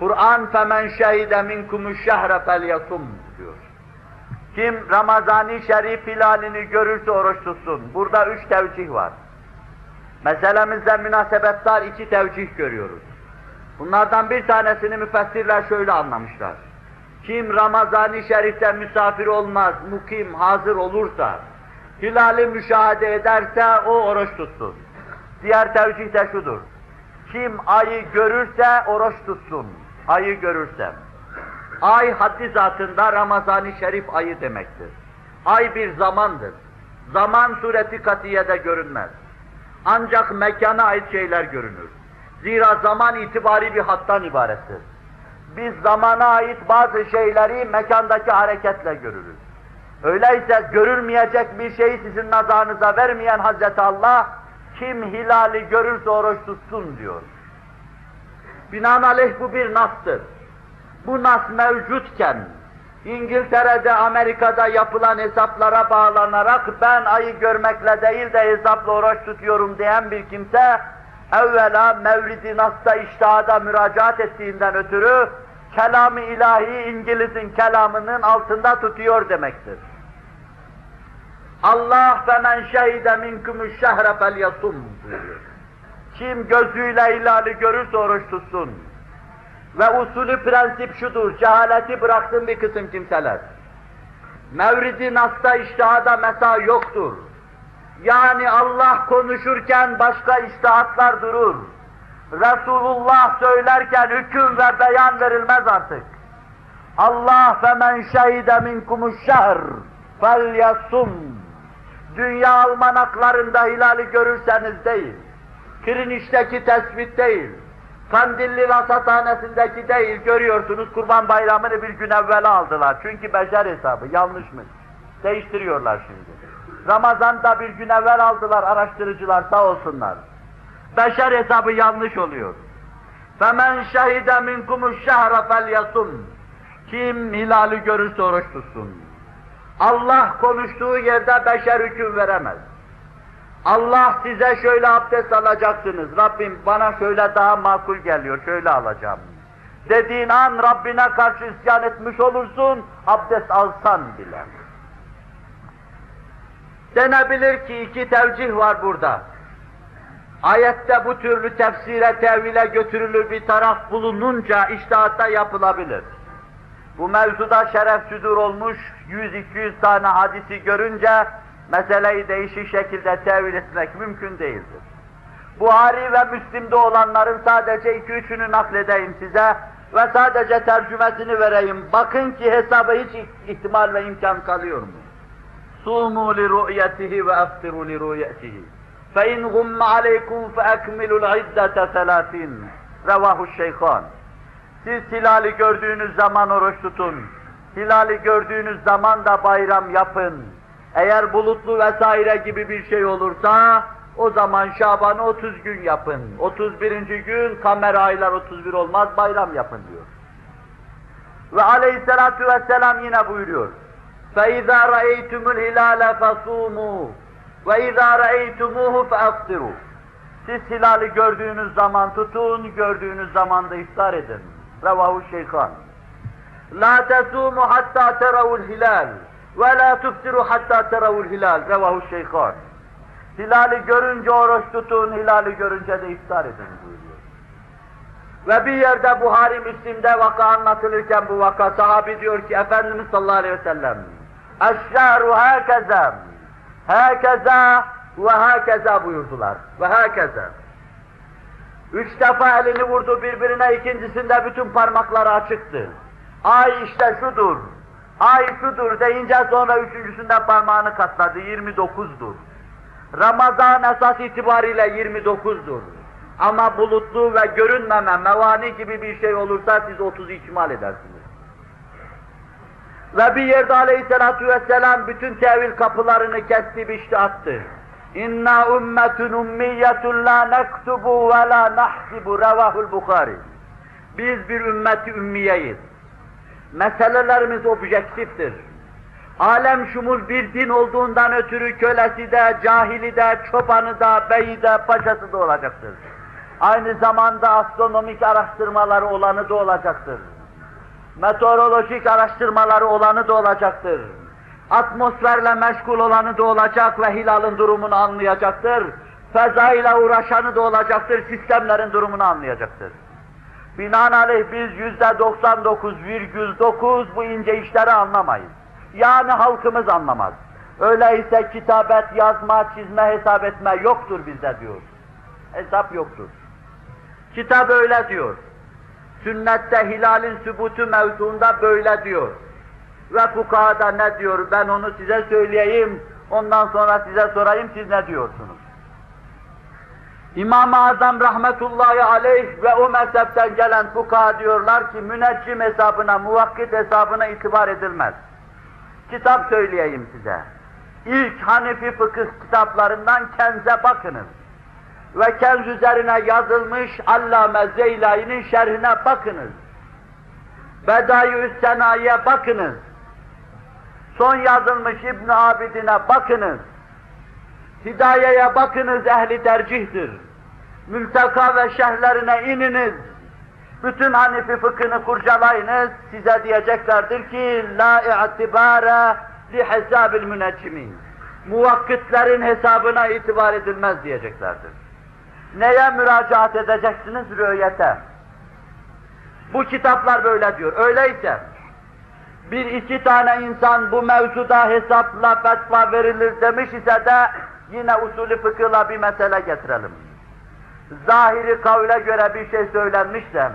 Kur'an femen şehide minkumuş şehre felyasum diyor. Kim Ramazani Şerif hilalini görürse oruç tutsun. Burada üç tevcih var. Meselemizle münasebetler iki tevcih görüyoruz. Bunlardan bir tanesini müfessirler şöyle anlamışlar. Kim Ramazani şerifte misafir olmaz, mukim, hazır olursa, hilali müşahede ederse o oruç tutsun. Diğer tevcih de şudur. Kim ayı görürse oruç tutsun. Ayı görürse. Ay haddi zatında Ramazan-ı Şerif ayı demektir. Ay bir zamandır. Zaman sureti katiyede görünmez. Ancak mekana ait şeyler görünür. Zira zaman itibari bir hattan ibarettir. Biz zamana ait bazı şeyleri mekandaki hareketle görürüz. Öyleyse görülmeyecek bir şeyi sizin nazarınıza vermeyen Hazreti Allah, kim hilali görürse oruç tutsun diyor. Binaenaleyh bu bir nastır. Bu nas mevcutken, İngiltere'de, Amerika'da yapılan hesaplara bağlanarak ben ayı görmekle değil de hesapla oruç tutuyorum diyen bir kimse, evvela Mevlid-i Nas'ta iştihada müracaat ettiğinden ötürü, kelam-ı ilahi İngiliz'in kelamının altında tutuyor demektir. Allah femen şehide minkumuş şehre buyuruyor. Kim gözüyle hilali görürse oruç tutsun. Ve usulü prensip şudur, cehaleti bıraktım bir kısım kimseler. Mevridi Nas'ta iştihada mesa yoktur. Yani Allah konuşurken başka iştihatlar durur. Resulullah söylerken hüküm ve beyan verilmez artık. Allah femen şehide minkumuş şehr felyasum. Dünya almanaklarında hilali görürseniz değil, Kiriniş'teki tespit değil, Kandilli Rasathanesi'ndeki değil, görüyorsunuz Kurban Bayramı'nı bir gün evvel aldılar. Çünkü beşer hesabı, yanlışmış. Değiştiriyorlar şimdi. Ramazan'da bir gün evvel aldılar araştırıcılar sağ olsunlar. Beşer hesabı yanlış oluyor. فَمَنْ شَهِدَ مِنْكُمُ الشَّهْرَ فَلْيَصُمْ Kim hilali görürse oruç tutsun. Allah konuştuğu yerde beşer hüküm veremez. Allah size şöyle abdest alacaksınız. Rabbim bana şöyle daha makul geliyor, şöyle alacağım. Dediğin an Rabbine karşı isyan etmiş olursun, abdest alsan bile. Denebilir ki iki tevcih var burada. Ayette bu türlü tefsire, tevhile götürülür bir taraf bulununca iştahatta yapılabilir. Bu mevzuda şeref südur olmuş 100-200 tane hadisi görünce meseleyi değişik şekilde tevil etmek mümkün değildir. Buhari ve Müslim'de olanların sadece iki üçünü nakledeyim size ve sadece tercümesini vereyim. Bakın ki hesaba hiç ihtimal ve imkan kalıyor mu? صُومُوا لِرُؤْيَتِهِ وَاَفْتِرُوا لِرُؤْيَتِهِ فَاِنْ غُمَّ عَلَيْكُمْ فَاَكْمِلُوا الْعِدَّةَ ثَلَاثِينَ Revahu şeyhan. Siz hilali gördüğünüz zaman oruç tutun. Hilali gördüğünüz zaman da bayram yapın. Eğer bulutlu vesaire gibi bir şey olursa o zaman Şaban'ı 30 gün yapın. 31. gün kamera aylar 31 olmaz bayram yapın diyor. Ve aleyhissalatu vesselam yine buyuruyor. فَاِذَا رَأَيْتُمُ الْهِلَالَ فَصُومُوا وَاِذَا رَأَيْتُمُوهُ فَاَفْطِرُوا Siz hilali gördüğünüz zaman tutun, gördüğünüz zaman da iftar edin. Revahu şeyhan. La tesumu hatta teravul hilal ve la tuftiru hatta teravul hilal. Revahu şeyhan. Hilali görünce oruç tutun, hilali görünce de iftar edin buyuruyor. Ve bir yerde Buhari Müslim'de vaka anlatılırken bu vaka sahabi diyor ki Efendimiz sallallahu aleyhi ve sellem Eşşehru hâkeze hâkeze ve hâkeze buyurdular. Ve hâkeze. Üç defa elini vurdu birbirine, ikincisinde bütün parmakları açıktı. Ay işte şudur, ay şudur deyince sonra üçüncüsünde parmağını katladı, 29'dur. Ramazan esas itibariyle 29'dur. Ama bulutlu ve görünmeme, mevani gibi bir şey olursa siz 30'u ikmal edersiniz. Ve bir yerde aleyhissalatu vesselam bütün tevil kapılarını kesti, biçti, attı. İnna ummetun ummiyetun la nektubu ve la nahsibu revahul Bukhari. Biz bir ümmeti ümmiyeyiz. Meselelerimiz objektiftir. Alem şumul bir din olduğundan ötürü kölesi de, cahili de, çobanı da, beyi de, paşası da olacaktır. Aynı zamanda astronomik araştırmaları olanı da olacaktır. Meteorolojik araştırmaları olanı da olacaktır. Atmosferle meşgul olanı da olacak ve hilalın durumunu anlayacaktır. Fezayla uğraşanı da olacaktır, sistemlerin durumunu anlayacaktır. Binaenaleyh biz yüzde 99,9 bu ince işleri anlamayız. Yani halkımız anlamaz. Öyleyse kitabet, yazma, çizme, hesap etme yoktur bizde diyor. Hesap yoktur. Kitap öyle diyor. Sünnette hilalin sübutu mevzuunda böyle diyor. Ve fukahada ne diyor ben onu size söyleyeyim, ondan sonra size sorayım siz ne diyorsunuz? İmam-ı Azam rahmetullahi aleyh ve o mezhepten gelen fukaha diyorlar ki müneccim hesabına, muvakkit hesabına itibar edilmez. Kitap söyleyeyim size. İlk Hanefi fıkıh kitaplarından Kenz'e bakınız. Ve Kenz üzerine yazılmış Allame Zeylai'nin şerhine bakınız. Bedai Senayi'ye bakınız. Son yazılmış İbn Abidin'e bakınız. Hidayeye bakınız ehli tercihtir. Mülteka ve şehirlerine ininiz. Bütün Hanifi fıkhını kurcalayınız. Size diyeceklerdir ki la i'tibara li hesabil müneccimin. Muvakkitlerin hesabına itibar edilmez diyeceklerdir. Neye müracaat edeceksiniz? Rüyete. Bu kitaplar böyle diyor. Öyleyse bir iki tane insan bu mevzuda hesapla fetva verilir demiş ise de yine usulü fıkıhla bir mesele getirelim. Zahiri kavle göre bir şey söylenmişse,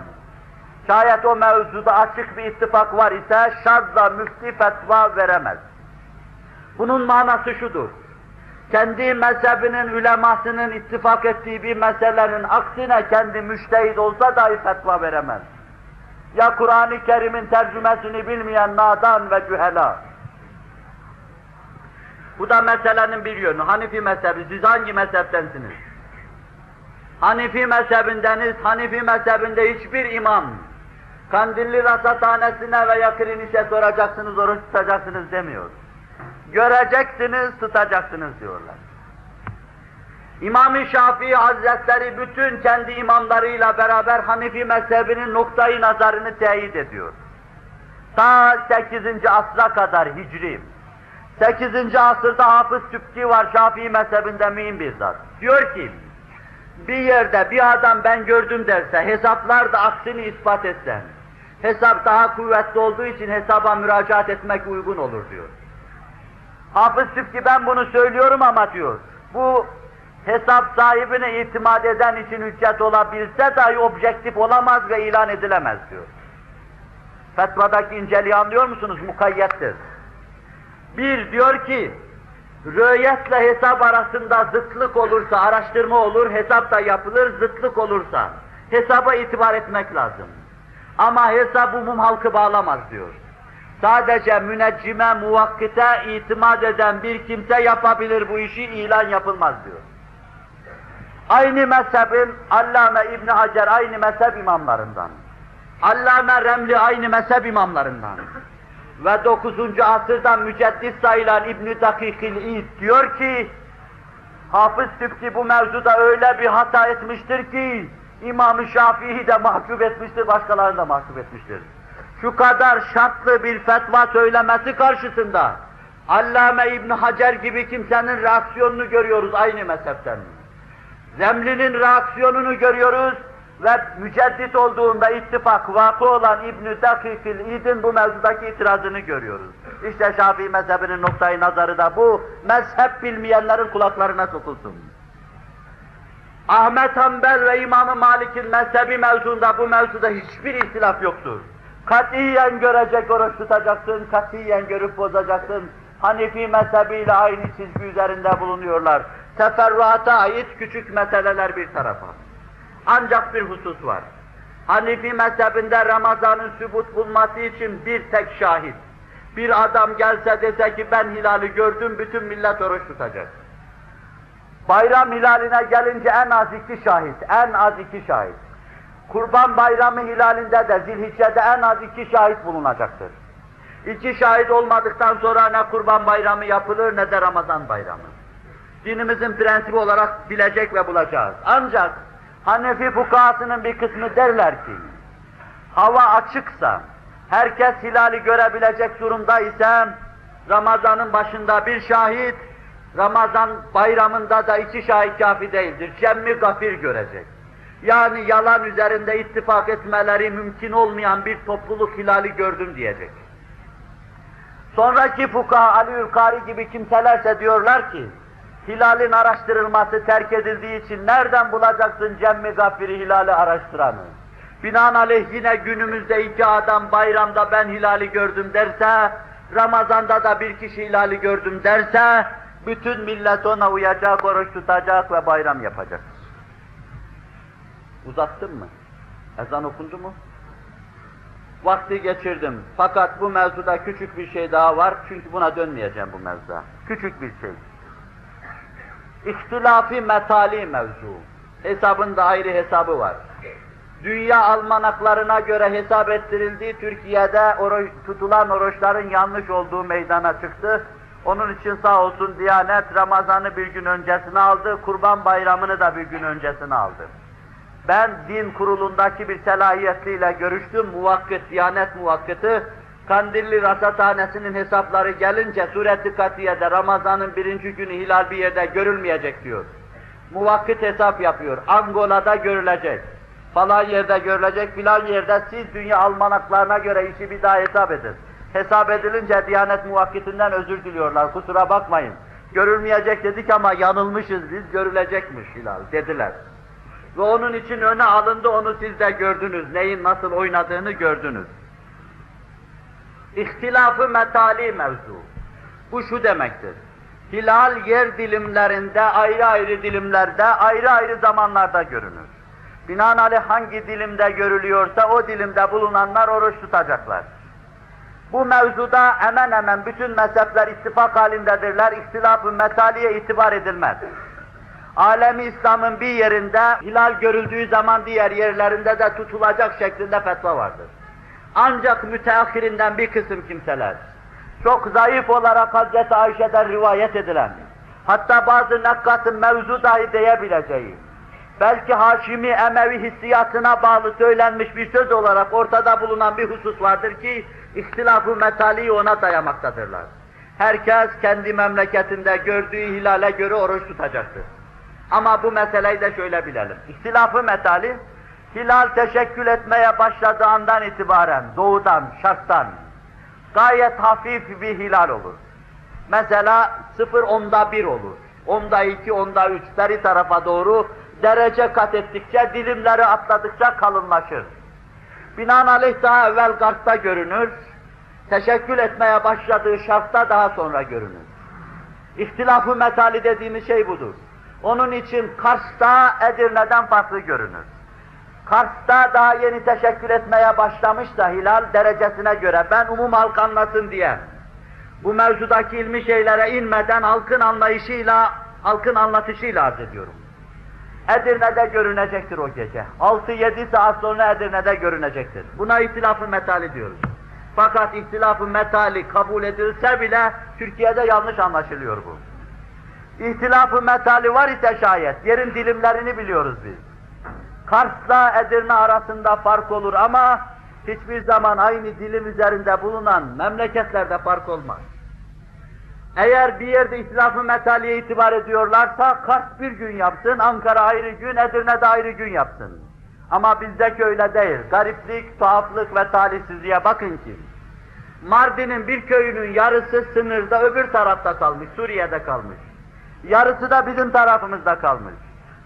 şayet o mevzuda açık bir ittifak var ise şartla müfti fetva veremez. Bunun manası şudur. Kendi mezhebinin ülemasının ittifak ettiği bir meselenin aksine kendi müştehid olsa dahi fetva veremez. Ya Kur'an-ı Kerim'in tercümesini bilmeyen nadan ve cühela. Bu da meselenin bir yönü. Hanifi mezhebi. Siz hangi mezheptensiniz? Hanifi mezhebindeniz, Hanifi mezhebinde hiçbir imam, Kandilli rasathanesine veya klinişe soracaksınız, oruç tutacaksınız demiyor. Göreceksiniz, tutacaksınız diyorlar. İmam-ı Şafii Hazretleri bütün kendi imamlarıyla beraber Hanifi mezhebinin noktayı nazarını teyit ediyor. Ta 8. asra kadar Hicri. 8. asırda Hafız Sübki var Şafii mezhebinde mühim bir zat. Diyor ki, Bir yerde bir adam ben gördüm derse, hesaplar da aksini ispat etse, hesap daha kuvvetli olduğu için hesaba müracaat etmek uygun olur diyor. Hafız Sübki ben bunu söylüyorum ama diyor, bu hesap sahibine itimat eden için hüccet olabilse dahi objektif olamaz ve ilan edilemez diyor. Fetvadaki inceliği anlıyor musunuz? Mukayyettir. Bir diyor ki, röyetle hesap arasında zıtlık olursa, araştırma olur, hesap da yapılır, zıtlık olursa, hesaba itibar etmek lazım. Ama hesap umum halkı bağlamaz diyor. Sadece müneccime, muvakkite itimat eden bir kimse yapabilir bu işi, ilan yapılmaz diyor. Aynı mezhebin Allame İbni Hacer aynı mezhep imamlarından. Allame Remli aynı mezhep imamlarından. Ve 9. asırda müceddit sayılan İbn-i Dakikil İd diyor ki, Hafız Sübki bu mevzuda öyle bir hata etmiştir ki, İmam-ı Şafii'yi de mahcup etmiştir, başkalarını da mahcup etmiştir. Şu kadar şartlı bir fetva söylemesi karşısında, Allame İbn Hacer gibi kimsenin reaksiyonunu görüyoruz aynı mezhepten. Zemli'nin reaksiyonunu görüyoruz ve müceddit olduğunda ittifak vakı olan İbn-i Dakikil İd'in bu mevzudaki itirazını görüyoruz. İşte Şafii mezhebinin noktayı nazarı da bu, mezhep bilmeyenlerin kulaklarına sokulsun. Ahmet Hanbel ve İmam-ı Malik'in mezhebi mevzunda bu mevzuda hiçbir ihtilaf yoktur. Katiyen görecek oruç tutacaksın, katiyen görüp bozacaksın. Hanifi mezhebiyle aynı çizgi üzerinde bulunuyorlar. Teferruata ait küçük meseleler bir tarafa. Ancak bir husus var. Hanifi mezhebinde Ramazan'ın sübut bulması için bir tek şahit. Bir adam gelse dese ki ben hilali gördüm, bütün millet oruç tutacak. Bayram hilaline gelince en az iki şahit, en az iki şahit. Kurban bayramı hilalinde de zilhicce'de en az iki şahit bulunacaktır. İki şahit olmadıktan sonra ne kurban bayramı yapılır ne de Ramazan bayramı. Dinimizin prensibi olarak bilecek ve bulacağız. Ancak Hanefi fukahasının bir kısmı derler ki, hava açıksa, herkes hilali görebilecek durumda ise, Ramazan'ın başında bir şahit, Ramazan bayramında da iki şahit kafi değildir. Cemmi gafir görecek. Yani yalan üzerinde ittifak etmeleri mümkün olmayan bir topluluk hilali gördüm diyecek. Sonraki fukaha Ali Ülkari gibi kimselerse diyorlar ki, hilalin araştırılması terk edildiği için nereden bulacaksın cemmi gafiri hilali araştıranı? Binaenaleyh yine günümüzde iki adam bayramda ben hilali gördüm derse, Ramazan'da da bir kişi hilali gördüm derse, bütün millet ona uyacak, oruç tutacak ve bayram yapacak. Uzattım mı? Ezan okundu mu? Vakti geçirdim. Fakat bu mevzuda küçük bir şey daha var. Çünkü buna dönmeyeceğim bu mevzuda. Küçük bir şey. İhtilafi metali mevzu. Hesabında ayrı hesabı var. Dünya almanaklarına göre hesap ettirildiği Türkiye'de oruç, tutulan oruçların yanlış olduğu meydana çıktı. Onun için sağ olsun Diyanet Ramazan'ı bir gün öncesine aldı, Kurban Bayramı'nı da bir gün öncesine aldı. Ben din kurulundaki bir selahiyetliyle görüştüm, muvakkıt, Diyanet muvakkıtı. Kandilli Rasathanesi'nin hesapları gelince sureti katiyede Ramazan'ın birinci günü hilal bir yerde görülmeyecek diyor. Muvakkıt hesap yapıyor. Angola'da görülecek. Falan yerde görülecek, filan yerde siz dünya almanaklarına göre işi bir daha hesap edin. Hesap edilince Diyanet muvakkitinden özür diliyorlar, kusura bakmayın. Görülmeyecek dedik ama yanılmışız biz, görülecekmiş hilal dediler. Ve onun için öne alındı, onu siz de gördünüz, neyin nasıl oynadığını gördünüz. İhtilafı metali mevzu. Bu şu demektir. Hilal yer dilimlerinde, ayrı ayrı dilimlerde, ayrı ayrı zamanlarda görünür. Binaenaleyh hangi dilimde görülüyorsa o dilimde bulunanlar oruç tutacaklar. Bu mevzuda hemen hemen bütün mezhepler ittifak halindedirler, ihtilaf-ı metaliye itibar edilmez. Alemi İslam'ın bir yerinde hilal görüldüğü zaman diğer yerlerinde de tutulacak şeklinde fetva vardır. Ancak müteahhirinden bir kısım kimseler, çok zayıf olarak Hazreti Ayşe'den rivayet edilen, hatta bazı nakkatın mevzu dahi diyebileceği, belki Haşimi Emevi hissiyatına bağlı söylenmiş bir söz olarak ortada bulunan bir husus vardır ki, ihtilaf-ı metali ona dayamaktadırlar. Herkes kendi memleketinde gördüğü hilale göre oruç tutacaktır. Ama bu meseleyi de şöyle bilelim. İhtilafı metali, hilal teşekkül etmeye başladığı andan itibaren, doğudan, şarttan, gayet hafif bir hilal olur. Mesela sıfır onda bir olur. Onda iki, onda üç, beri tarafa doğru derece kat ettikçe, dilimleri atladıkça kalınlaşır. Binaenaleyh daha evvel Garp'ta görünür, teşekkül etmeye başladığı şartta daha sonra görünür. İhtilafı metali dediğimiz şey budur. Onun için Kars'ta Edirne'den farklı görünür. Kars'ta daha yeni teşekkül etmeye başlamış da hilal derecesine göre ben umum halk anlasın diye bu mevzudaki ilmi şeylere inmeden halkın anlayışıyla, halkın anlatışıyla arz ediyorum. Edirne'de görünecektir o gece. 6-7 saat sonra Edirne'de görünecektir. Buna ihtilafı metali diyoruz. Fakat ihtilafı metali kabul edilse bile Türkiye'de yanlış anlaşılıyor bu. İhtilafı metali var ise şayet, yerin dilimlerini biliyoruz biz. Kars'la Edirne arasında fark olur ama hiçbir zaman aynı dilim üzerinde bulunan memleketlerde fark olmaz. Eğer bir yerde ihtilafı metaliye itibar ediyorlarsa Kars bir gün yapsın, Ankara ayrı gün, Edirne'de ayrı gün yapsın. Ama bizdeki öyle değil. Gariplik, tuhaflık ve talihsizliğe bakın ki Mardin'in bir köyünün yarısı sınırda öbür tarafta kalmış, Suriye'de kalmış. Yarısı da bizim tarafımızda kalmış.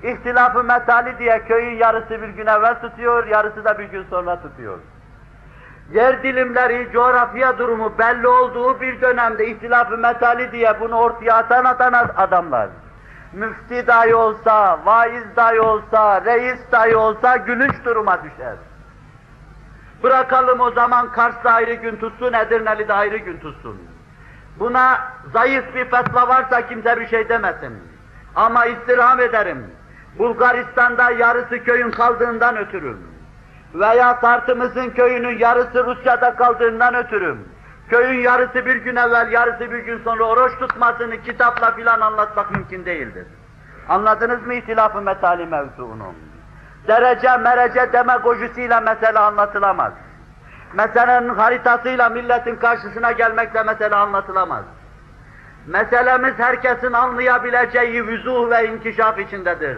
İhtilafı metali diye köyün yarısı bir gün evvel tutuyor, yarısı da bir gün sonra tutuyor. Yer dilimleri, coğrafya durumu belli olduğu bir dönemde ihtilafı metali diye bunu ortaya atan atan adamlar. Müfti dahi olsa, vaiz dahi olsa, reis dahi olsa gülünç duruma düşer. Bırakalım o zaman Kars'ta ayrı gün tutsun, Edirne'li de ayrı gün tutsun. Buna zayıf bir fetva varsa kimse bir şey demesin. Ama istirham ederim. Bulgaristan'da yarısı köyün kaldığından ötürüm veya tartımızın köyünün yarısı Rusya'da kaldığından ötürüm, köyün yarısı bir gün evvel, yarısı bir gün sonra oruç tutmasını kitapla filan anlatmak mümkün değildir. Anladınız mı ihtilafı metali mevzuunu? Derece merece demagojisiyle mesele anlatılamaz. Meselenin haritasıyla milletin karşısına gelmekle mesele anlatılamaz. Meselemiz herkesin anlayabileceği vüzuh ve inkişaf içindedir.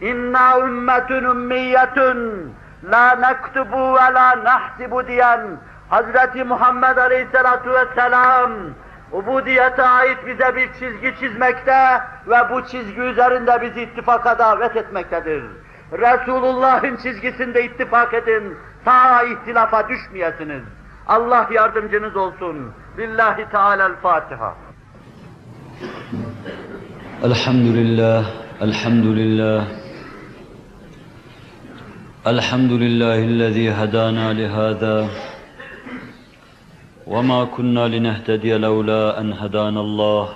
İnna ümmetün ümmiyetün la nektubu ve la nahsibu diyen Hazreti Muhammed Aleyhisselatu Vesselam ubudiyete ait bize bir çizgi çizmekte ve bu çizgi üzerinde bizi ittifaka davet etmektedir. Resulullah'ın çizgisinde ittifak edin, ta ihtilafa düşmeyesiniz. Allah yardımcınız olsun. Lillahi Teala'l-Fatiha. Elhamdülillah, elhamdülillah. لله الذي هدانا لهذا وما كنا لنهتدي لولا ان هدانا الله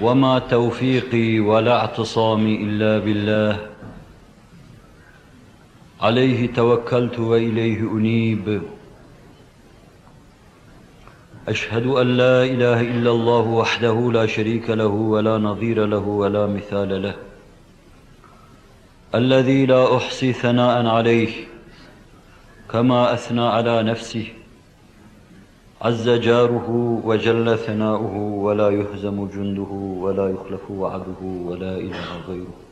وما توفيقي ولا اعتصامي الا بالله عليه توكلت وإليه أنيب. أشهد أن لا إله إلا الله وحده لا شريك له ولا نظير له ولا مثال له. الذي لا أحصي ثناء عليه كما أثنى على نفسه. عز جاره وجل ثناؤه ولا يهزم جنده ولا يخلف وعده ولا إله غيره.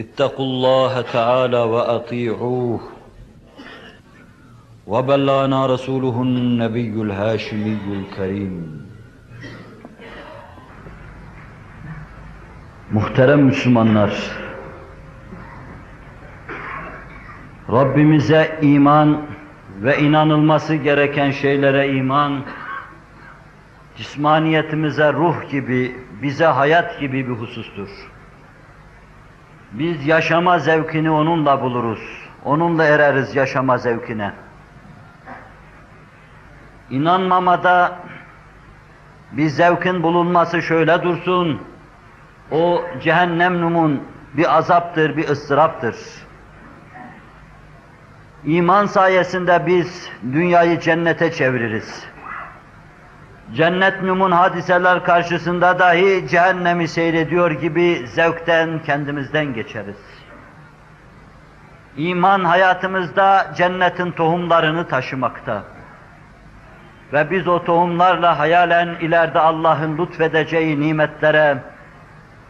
اتقوا الله تعالى وأطيعوه وبلغنا رسوله النبي الهاشمي الكريم Muhterem Müslümanlar, Rabbimize iman ve inanılması gereken şeylere iman, cismaniyetimize ruh gibi, bize hayat gibi bir husustur. Biz yaşama zevkini onunla buluruz, onunla ereriz yaşama zevkine. İnanmamada bir zevkin bulunması şöyle dursun, o cehennem numun bir azaptır, bir ıstıraptır. İman sayesinde biz dünyayı cennete çeviririz. Cennet numun hadiseler karşısında dahi cehennemi seyrediyor gibi zevkten, kendimizden geçeriz. İman hayatımızda cennetin tohumlarını taşımakta. Ve biz o tohumlarla hayalen ileride Allah'ın lütfedeceği nimetlere,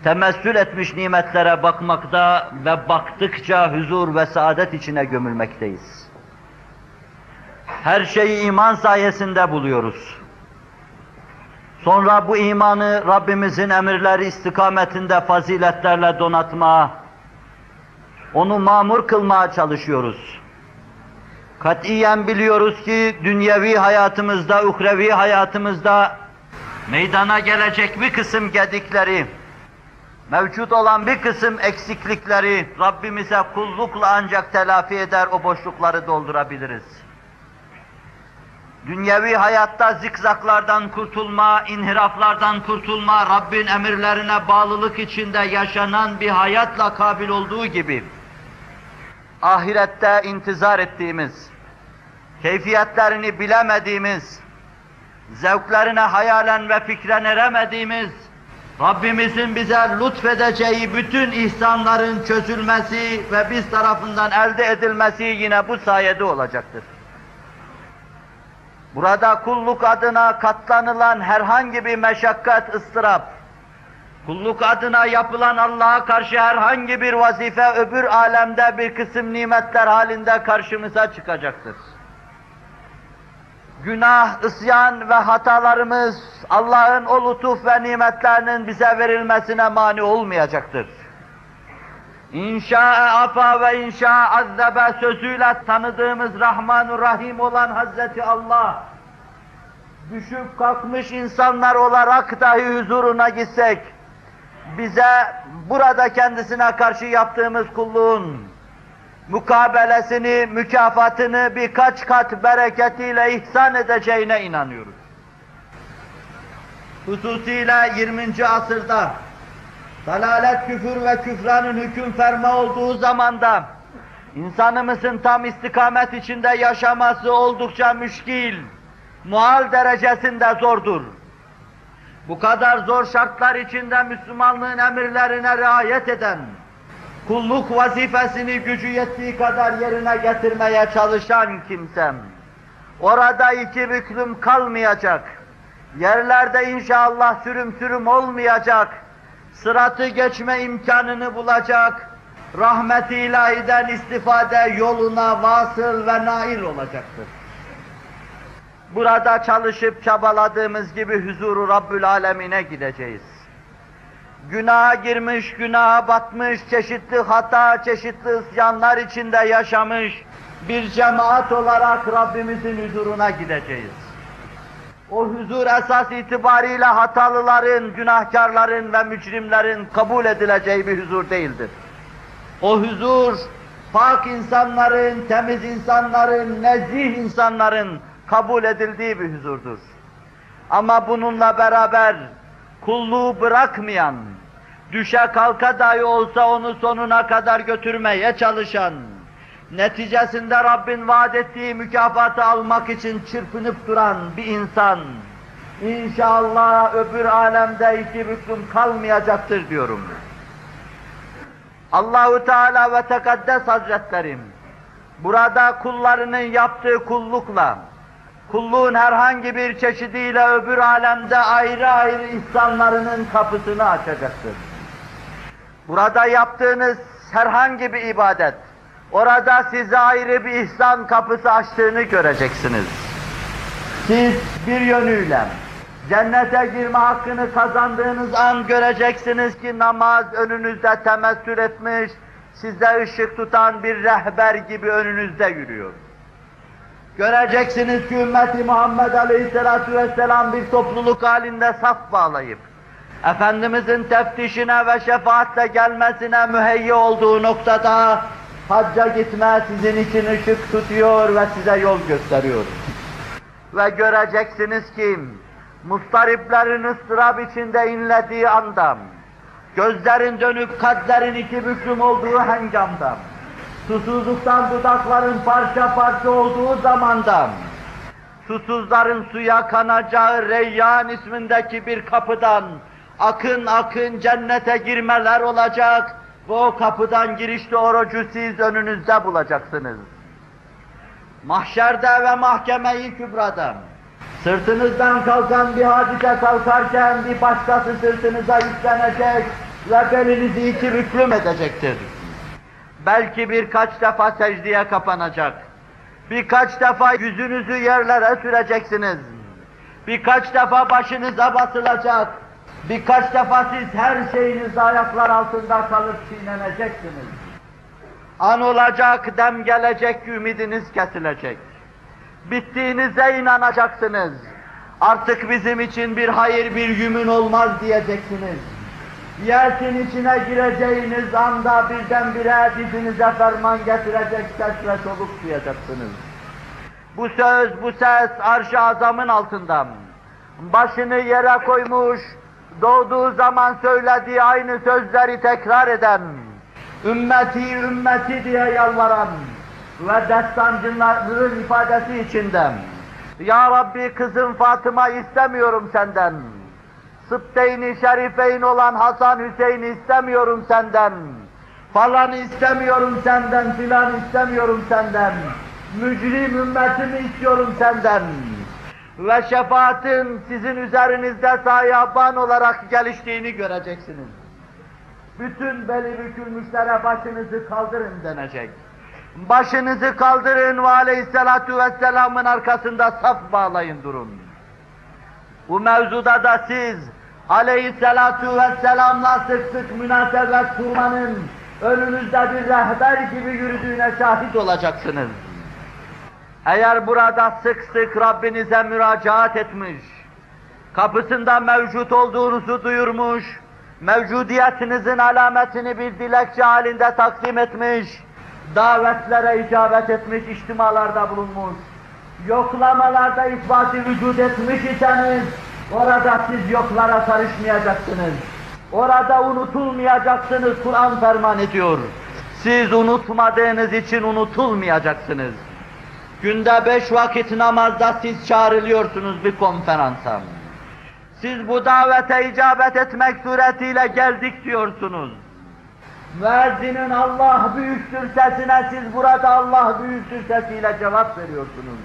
temessül etmiş nimetlere bakmakta ve baktıkça huzur ve saadet içine gömülmekteyiz. Her şeyi iman sayesinde buluyoruz. Sonra bu imanı Rabbimizin emirleri istikametinde faziletlerle donatma, onu mamur kılmaya çalışıyoruz. Katiyen biliyoruz ki dünyevi hayatımızda, uhrevi hayatımızda meydana gelecek bir kısım gedikleri, mevcut olan bir kısım eksiklikleri Rabbimize kullukla ancak telafi eder, o boşlukları doldurabiliriz. Dünyevi hayatta zikzaklardan kurtulma, inhiraflardan kurtulma, Rabbin emirlerine bağlılık içinde yaşanan bir hayatla kabil olduğu gibi, ahirette intizar ettiğimiz, keyfiyetlerini bilemediğimiz, zevklerine hayalen ve fikren eremediğimiz, Rabbimizin bize lütfedeceği bütün ihsanların çözülmesi ve biz tarafından elde edilmesi yine bu sayede olacaktır. Burada kulluk adına katlanılan herhangi bir meşakkat, ıstırap, kulluk adına yapılan Allah'a karşı herhangi bir vazife öbür alemde bir kısım nimetler halinde karşımıza çıkacaktır. Günah, isyan ve hatalarımız Allah'ın o lütuf ve nimetlerinin bize verilmesine mani olmayacaktır. İnşa'e afa ve inşa azzebe sözüyle tanıdığımız Rahman Rahim olan Hazreti Allah, düşüp kalkmış insanlar olarak dahi huzuruna gitsek, bize burada kendisine karşı yaptığımız kulluğun mukabelesini, mükafatını birkaç kat bereketiyle ihsan edeceğine inanıyoruz. Hususiyle 20. asırda dalalet, küfür ve küfranın hüküm ferma olduğu zamanda insanımızın tam istikamet içinde yaşaması oldukça müşkil, muhal derecesinde zordur. Bu kadar zor şartlar içinde Müslümanlığın emirlerine riayet eden, kulluk vazifesini gücü yettiği kadar yerine getirmeye çalışan kimsem, orada iki büklüm kalmayacak, yerlerde inşallah sürüm sürüm olmayacak, sıratı geçme imkanını bulacak, rahmet-i ilahiden istifade yoluna vasıl ve nail olacaktır. Burada çalışıp çabaladığımız gibi huzuru Rabbül Alemine gideceğiz. Günaha girmiş, günaha batmış, çeşitli hata, çeşitli isyanlar içinde yaşamış bir cemaat olarak Rabbimizin huzuruna gideceğiz. O huzur esas itibariyle hatalıların, günahkarların ve mücrimlerin kabul edileceği bir huzur değildir. O huzur, pak insanların, temiz insanların, nezih insanların kabul edildiği bir huzurdur. Ama bununla beraber kulluğu bırakmayan, düşe kalka dahi olsa onu sonuna kadar götürmeye çalışan, neticesinde Rabbin vaat ettiği mükafatı almak için çırpınıp duran bir insan, inşallah öbür alemde iki büklüm kalmayacaktır diyorum. Allahu Teala ve Tekaddes Hazretlerim, burada kullarının yaptığı kullukla, kulluğun herhangi bir çeşidiyle öbür alemde ayrı ayrı ihsanlarının kapısını açacaktır. Burada yaptığınız herhangi bir ibadet, orada size ayrı bir ihsan kapısı açtığını göreceksiniz. Siz bir yönüyle cennete girme hakkını kazandığınız an göreceksiniz ki namaz önünüzde temessül etmiş, size ışık tutan bir rehber gibi önünüzde yürüyor. Göreceksiniz ki ümmeti Muhammed Aleyhisselatü Vesselam bir topluluk halinde saf bağlayıp, Efendimizin teftişine ve şefaatle gelmesine müheyyi olduğu noktada hacca gitme sizin için ışık tutuyor ve size yol gösteriyor. Ve göreceksiniz ki mustariplerin ıstırap içinde inlediği anda, gözlerin dönüp kalplerin iki büklüm olduğu hengamda, susuzluktan dudakların parça parça olduğu zamanda, susuzların suya kanacağı Reyyan ismindeki bir kapıdan akın akın cennete girmeler olacak o kapıdan girişte orucu siz önünüzde bulacaksınız. Mahşerde ve mahkemeyi kübrada sırtınızdan kalkan bir hadise kalkarken bir başkası sırtınıza yüklenecek ve belinizi iki büklüm edecektir. Belki birkaç defa secdeye kapanacak. Birkaç defa yüzünüzü yerlere süreceksiniz. Birkaç defa başınıza basılacak. Birkaç defa siz her şeyiniz ayaklar altında kalıp çiğneneceksiniz. An olacak, dem gelecek, ümidiniz kesilecek. Bittiğinize inanacaksınız. Artık bizim için bir hayır, bir yümün olmaz diyeceksiniz. Yersin içine gireceğiniz anda birdenbire dizinize ferman getirecek ses ve soluk duyacaksınız. Bu söz, bu ses arş-ı azamın altında. Başını yere koymuş, doğduğu zaman söylediği aynı sözleri tekrar eden, ümmeti ümmeti diye yalvaran ve destancıların ifadesi içinde, Ya Rabbi kızım Fatıma istemiyorum senden. Sıbteyni şerifeyn olan Hasan Hüseyin'i istemiyorum senden. Falan istemiyorum senden, filan istemiyorum senden. Mücrim ümmetimi istiyorum senden. Ve şefaatin sizin üzerinizde sayaban olarak geliştiğini göreceksiniz. Bütün beli bükülmüşlere başınızı kaldırın denecek. Başınızı kaldırın ve aleyhissalatu vesselamın arkasında saf bağlayın durun. Bu mevzuda da siz aleyhissalatu vesselamla sık sık münasebet kurmanın önünüzde bir rehber gibi yürüdüğüne şahit olacaksınız. Eğer burada sık sık Rabbinize müracaat etmiş, kapısında mevcut olduğunuzu duyurmuş, mevcudiyetinizin alametini bir dilekçe halinde takdim etmiş, davetlere icabet etmiş, içtimalarda bulunmuş, yoklamalarda isbatı vücut etmiş iseniz, orada siz yoklara karışmayacaksınız. Orada unutulmayacaksınız, Kur'an ferman ediyor. Siz unutmadığınız için unutulmayacaksınız. Günde beş vakit namazda siz çağrılıyorsunuz bir konferansa. Siz bu davete icabet etmek suretiyle geldik diyorsunuz. Müezzinin Allah büyüktür sesine siz burada Allah büyüktür sesiyle cevap veriyorsunuz.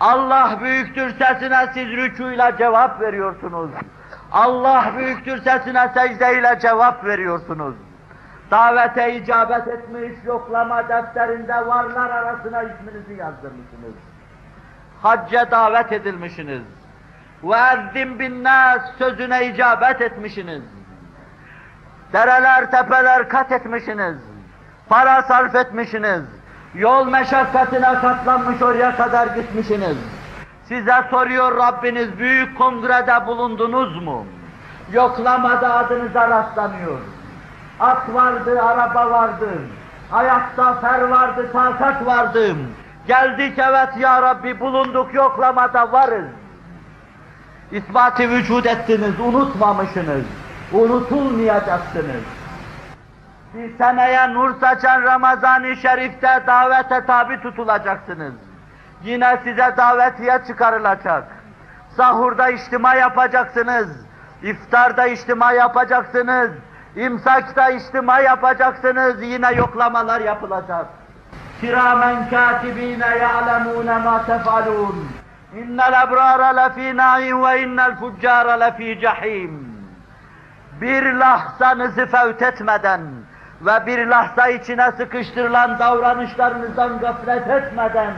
Allah büyüktür sesine siz rükûyla cevap veriyorsunuz. Allah büyüktür sesine secdeyle cevap veriyorsunuz. Davete icabet etmiş, yoklama defterinde varlar arasına isminizi yazdırmışsınız. Hacca davet edilmişsiniz. Ve ezzin binnâs sözüne icabet etmişsiniz. Dereler, tepeler kat etmişsiniz. Para sarf etmişsiniz. Yol meşakkatine katlanmış oraya kadar gitmişsiniz. Size soruyor Rabbiniz, büyük kongrede bulundunuz mu? Yoklamada adınıza rastlanıyor. At vardı, araba vardı. Ayakta fer vardı, takat vardı. Geldik evet ya Rabbi bulunduk yoklamada varız. İsbatı vücut ettiniz, unutmamışsınız. Unutulmayacaksınız. Bir seneye nur saçan Ramazan-ı Şerif'te davete tabi tutulacaksınız. Yine size davetiye çıkarılacak. Sahurda içtima yapacaksınız. İftarda içtima yapacaksınız. İmsakta içtima yapacaksınız. Yine yoklamalar yapılacak. Kiramen katibine ya'lemune ma tef'alun. İnnel ebrara lefî na'im ve innel fuccâra lefî cehîm. Bir lahzanızı fevt etmeden ve bir lahza içine sıkıştırılan davranışlarınızdan gaflet etmeden,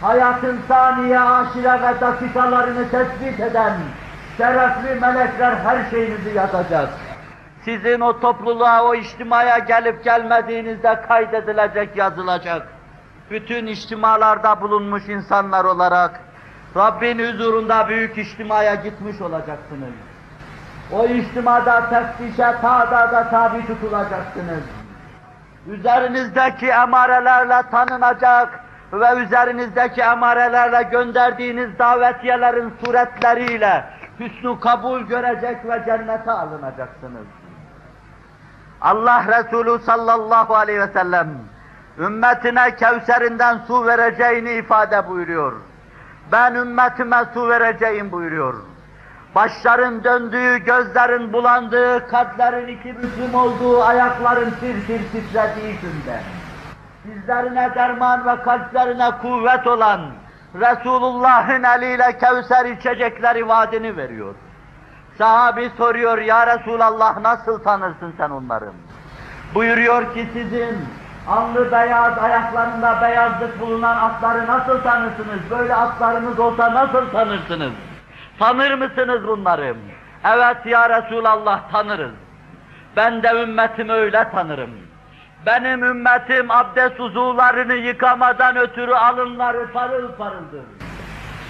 hayatın saniye, aşire ve dakikalarını tespit eden şerefli melekler her şeyinizi yazacak. Sizin o topluluğa, o içtimaya gelip gelmediğinizde kaydedilecek, yazılacak. Bütün içtimalarda bulunmuş insanlar olarak Rabbin huzurunda büyük içtimaya gitmiş olacaksınız. O içtimada teftişe, tadada tabi tutulacaksınız. Üzerinizdeki emarelerle tanınacak ve üzerinizdeki emarelerle gönderdiğiniz davetiyelerin suretleriyle hüsnü kabul görecek ve cennete alınacaksınız. Allah Resulü sallallahu aleyhi ve sellem ümmetine Kevser'inden su vereceğini ifade buyuruyor. Ben ümmetime su vereceğim buyuruyor. Başların döndüğü, gözlerin bulandığı, kalplerin iki büklüm olduğu, ayakların tir tir titrediği günde. Dizlerine derman ve kalplerine kuvvet olan Resulullah'ın eliyle Kevser içecekleri vaadini veriyor. Sahabi soruyor, ya Resulallah nasıl tanırsın sen onları? Buyuruyor ki sizin alnı beyaz, ayaklarında beyazlık bulunan atları nasıl tanırsınız? Böyle atlarınız olsa nasıl tanırsınız? Tanır mısınız bunları? Evet ya Resulallah tanırız. Ben de ümmetimi öyle tanırım. Benim ümmetim abdest uzuvlarını yıkamadan ötürü alınları parıl parıldır.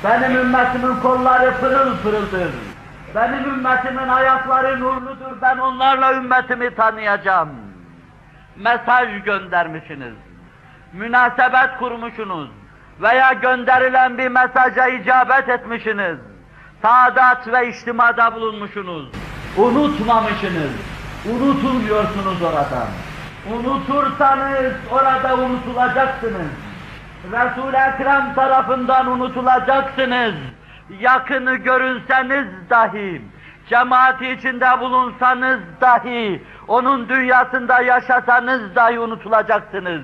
Benim ümmetimin kolları pırıl pırıldır. Benim ümmetimin ayakları nurludur. Ben onlarla ümmetimi tanıyacağım. Mesaj göndermişsiniz. Münasebet kurmuşsunuz. Veya gönderilen bir mesaja icabet etmişsiniz. Saadat ve içtimada bulunmuşsunuz. Unutmamışsınız. Unutulmuyorsunuz oradan. Unutursanız orada unutulacaksınız. Resul-i Ekrem tarafından unutulacaksınız. Yakını görünseniz dahi, cemaati içinde bulunsanız dahi, onun dünyasında yaşasanız dahi unutulacaksınız.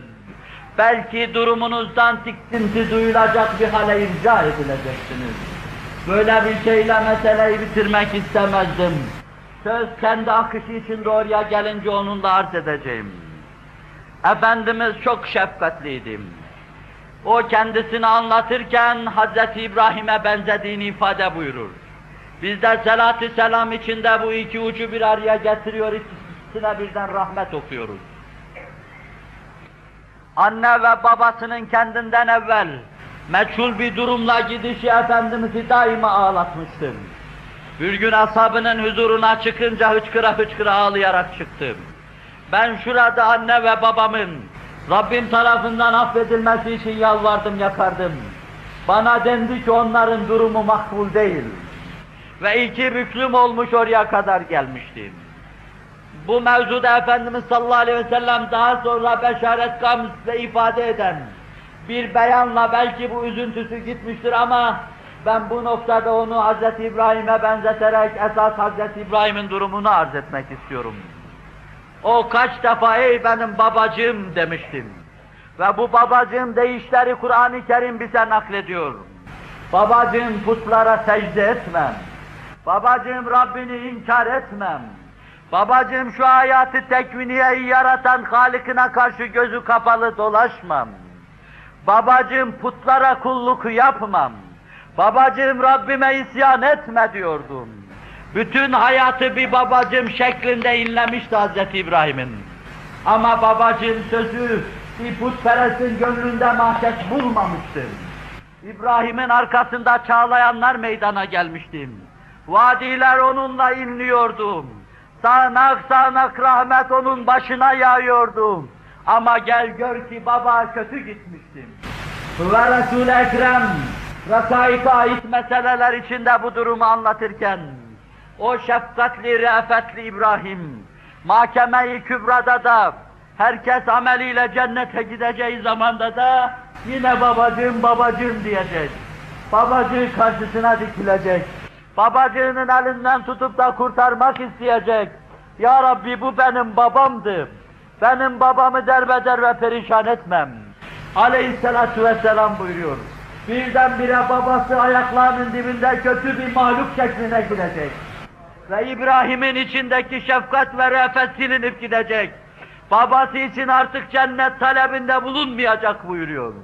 Belki durumunuzdan tiksinti duyulacak bir hale irca edileceksiniz. Böyle bir şeyle meseleyi bitirmek istemezdim. Söz kendi akışı içinde oraya gelince onunla arz edeceğim. Efendimiz çok şefkatliydi. O kendisini anlatırken Hz. İbrahim'e benzediğini ifade buyurur. Biz de selat-ı selam içinde bu iki ucu bir araya getiriyor, ikisine birden rahmet okuyoruz. Anne ve babasının kendinden evvel meçhul bir durumla gidişi Efendimiz'i daima ağlatmıştır. Bir gün ashabının huzuruna çıkınca hıçkıra hıçkıra ağlayarak çıktım. Ben şurada anne ve babamın Rabbim tarafından affedilmesi için yalvardım, yakardım. Bana dendi ki onların durumu makbul değil. Ve iki büklüm olmuş oraya kadar gelmiştim. Bu mevzuda Efendimiz sallallahu aleyhi ve sellem daha sonra beşaret gamzle ifade eden bir beyanla belki bu üzüntüsü gitmiştir ama ben bu noktada onu Hz. İbrahim'e benzeterek esas Hz. İbrahim'in durumunu arz etmek istiyorum. O kaç defa ey benim babacığım demiştim. Ve bu babacığım deyişleri Kur'an-ı Kerim bize naklediyor. Babacığım putlara secde etmem. Babacığım Rabbini inkar etmem. Babacığım şu hayatı tekviniyeyi yaratan Halik'ine karşı gözü kapalı dolaşmam. Babacığım putlara kulluk yapmam. Babacığım Rabbime isyan etme diyordum. Bütün hayatı bir babacığım şeklinde inlemişti Hz. İbrahim'in. Ama babacığım sözü bir putperestin gönlünde mahşet bulmamıştır. İbrahim'in arkasında çağlayanlar meydana gelmiştim. Vadiler onunla inliyordu. Sağnak sağnak rahmet onun başına yağıyordu. Ama gel gör ki baba kötü gitmiştim. Ve Resul-i Ekrem Rakaika ait meseleler içinde bu durumu anlatırken o şefkatli, reafetli İbrahim mahkeme-i kübrada da herkes ameliyle cennete gideceği zamanda da yine babacığım babacığım diyecek. Babacığı karşısına dikilecek. Babacığının elinden tutup da kurtarmak isteyecek. Ya Rabbi bu benim babamdı. Benim babamı derbeder ve perişan etmem. Aleyhisselatu vesselam buyuruyor. Birdenbire babası ayaklarının dibinde kötü bir mahluk şekline girecek. Ve İbrahim'in içindeki şefkat ve reafet silinip gidecek. Babası için artık cennet talebinde bulunmayacak buyuruyor.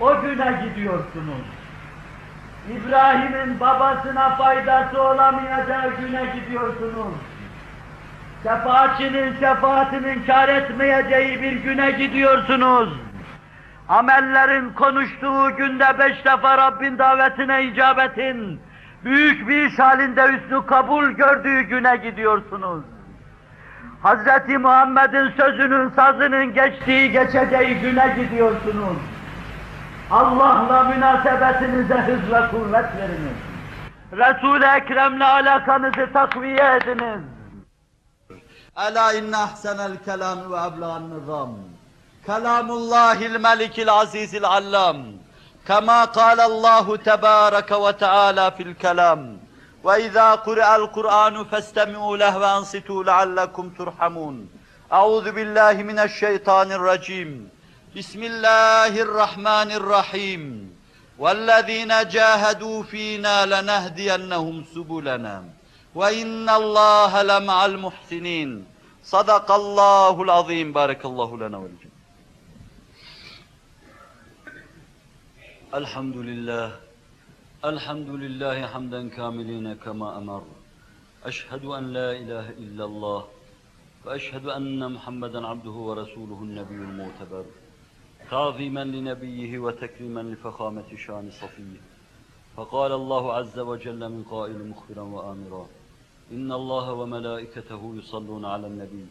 O güne gidiyorsunuz. İbrahim'in babasına faydası olamayacağı güne gidiyorsunuz. Şefaatçinin şefaatinin kar etmeyeceği bir güne gidiyorsunuz. Amellerin konuştuğu günde beş defa Rabbin davetine icabetin, büyük bir iş halinde üstü kabul gördüğü güne gidiyorsunuz. Hz. Muhammed'in sözünün, sazının geçtiği, geçeceği güne gidiyorsunuz. Allah'la münasebetinize hız ve kuvvet veriniz. Resul-i Ekrem'le alakanızı takviye ediniz. Ela inne ahsenel kelam ve ebla'n nizam. Kelamullahil melikil azizil allam. Kema kâlallahu tebâreke ve teâlâ fil kelam. Ve izâ kuri'el Kur'anu festemi'û leh ve ansitû leallekum turhamun. Euzu billahi mineşşeytanirracim. Bismillahirrahmanirrahim. وَالَّذ۪ينَ جَاهَدُوا ف۪ينَا لَنَهْدِيَنَّهُمْ سُبُلَنَا وَاِنَّ اللّٰهَ لَمَعَ الْمُحْسِنِينَ صَدَقَ اللّٰهُ الْعَظِيمُ بارك الله لنا الحمد لله الحمد لله حمدا كاملين كما أمر. أشهد أن لا إله إلا الله وأشهد أن محمدا عبده ورسوله النبي المعتبر. تعظيما لنبيه وتكريما لفخامة شان صفيه. فقال الله عز وجل من قائل مخبرا وآمرا إن الله وملائكته يصلون على النبي.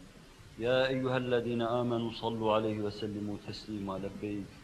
يا أيها الذين آمنوا صلوا عليه وسلموا تسليما لبيك.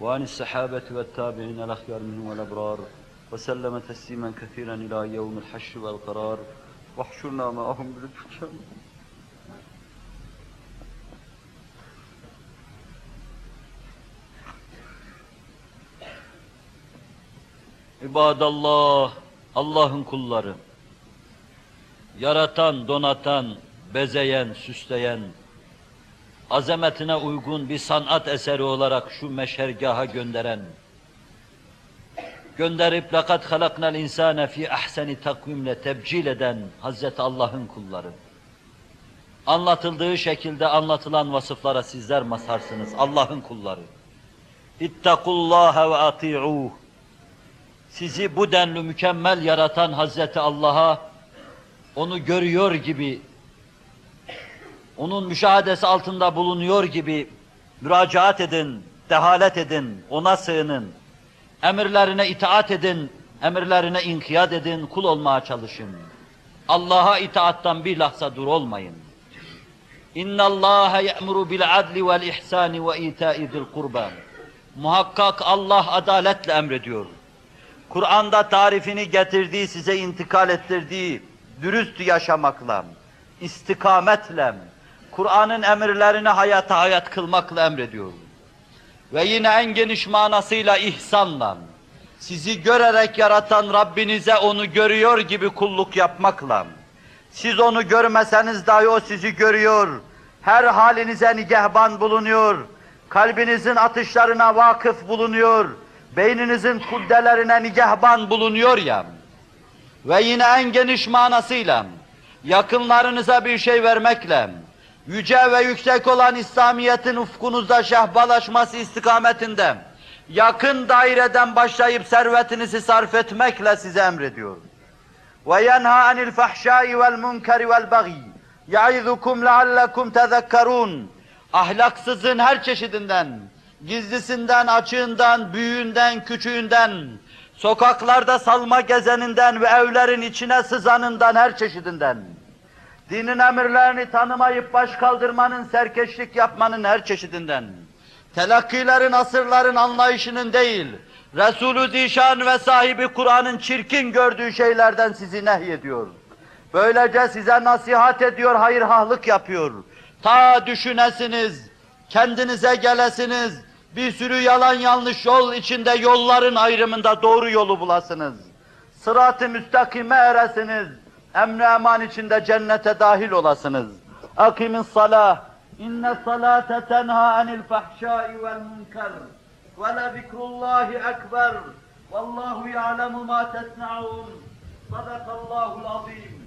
وعن الصحابة والتابعين الأخيار منهم والأبرار وسلم تسليما كثيرا إلى يوم الحشر والقرار واحشرنا معهم بالفجر İbadallah, Allah'ın kulları. Yaratan, donatan, bezeyen, süsleyen, azametine uygun bir sanat eseri olarak şu meşergaha gönderen, gönderip lakat halaknal insane fi ahseni takvimle tebcil eden Hazreti Allah'ın kulları. Anlatıldığı şekilde anlatılan vasıflara sizler masarsınız, Allah'ın kulları. İttakullaha ve ati'uh. Sizi bu denli mükemmel yaratan Hazreti Allah'a onu görüyor gibi onun müşahadesi altında bulunuyor gibi müracaat edin, dehalet edin, ona sığının. Emirlerine itaat edin, emirlerine inkiyat edin, kul olmaya çalışın. Allah'a itaattan bir lahza dur olmayın. İnna Allah ya'muru bil adli vel ihsani ve ita'i zil kurban. Muhakkak Allah adaletle emrediyor. Kur'an'da tarifini getirdiği, size intikal ettirdiği dürüst yaşamakla, istikametle, Kur'an'ın emirlerini hayata hayat kılmakla emrediyor. Ve yine en geniş manasıyla ihsanla, sizi görerek yaratan Rabbinize onu görüyor gibi kulluk yapmakla, siz onu görmeseniz dahi o sizi görüyor, her halinize nigehban bulunuyor, kalbinizin atışlarına vakıf bulunuyor, beyninizin kuddelerine nigehban bulunuyor ya, ve yine en geniş manasıyla, yakınlarınıza bir şey vermekle, yüce ve yüksek olan İslamiyet'in ufkunuzda şahbalaşması istikametinde yakın daireden başlayıp servetinizi sarf etmekle size emrediyorum. Ve yenha anil fahşai vel munkeri vel bagi. Ahlaksızın her çeşidinden, gizlisinden, açığından, büyüğünden, küçüğünden, sokaklarda salma gezeninden ve evlerin içine sızanından her çeşidinden dinin emirlerini tanımayıp baş kaldırmanın, serkeşlik yapmanın her çeşidinden, telakkilerin, asırların anlayışının değil, Resulü Zişan ve sahibi Kur'an'ın çirkin gördüğü şeylerden sizi nehyediyor. Böylece size nasihat ediyor, hayırhahlık yapıyor. Ta düşünesiniz, kendinize gelesiniz, bir sürü yalan yanlış yol içinde yolların ayrımında doğru yolu bulasınız. Sırat-ı müstakime eresiniz, emni eman içinde cennete dahil olasınız. Akimin salah, inne salate tenha anil fahşai vel münker. Ve le zikrullahi ekber. Vallahu ya'lemu ma tesna'un. Sadakallahul azim.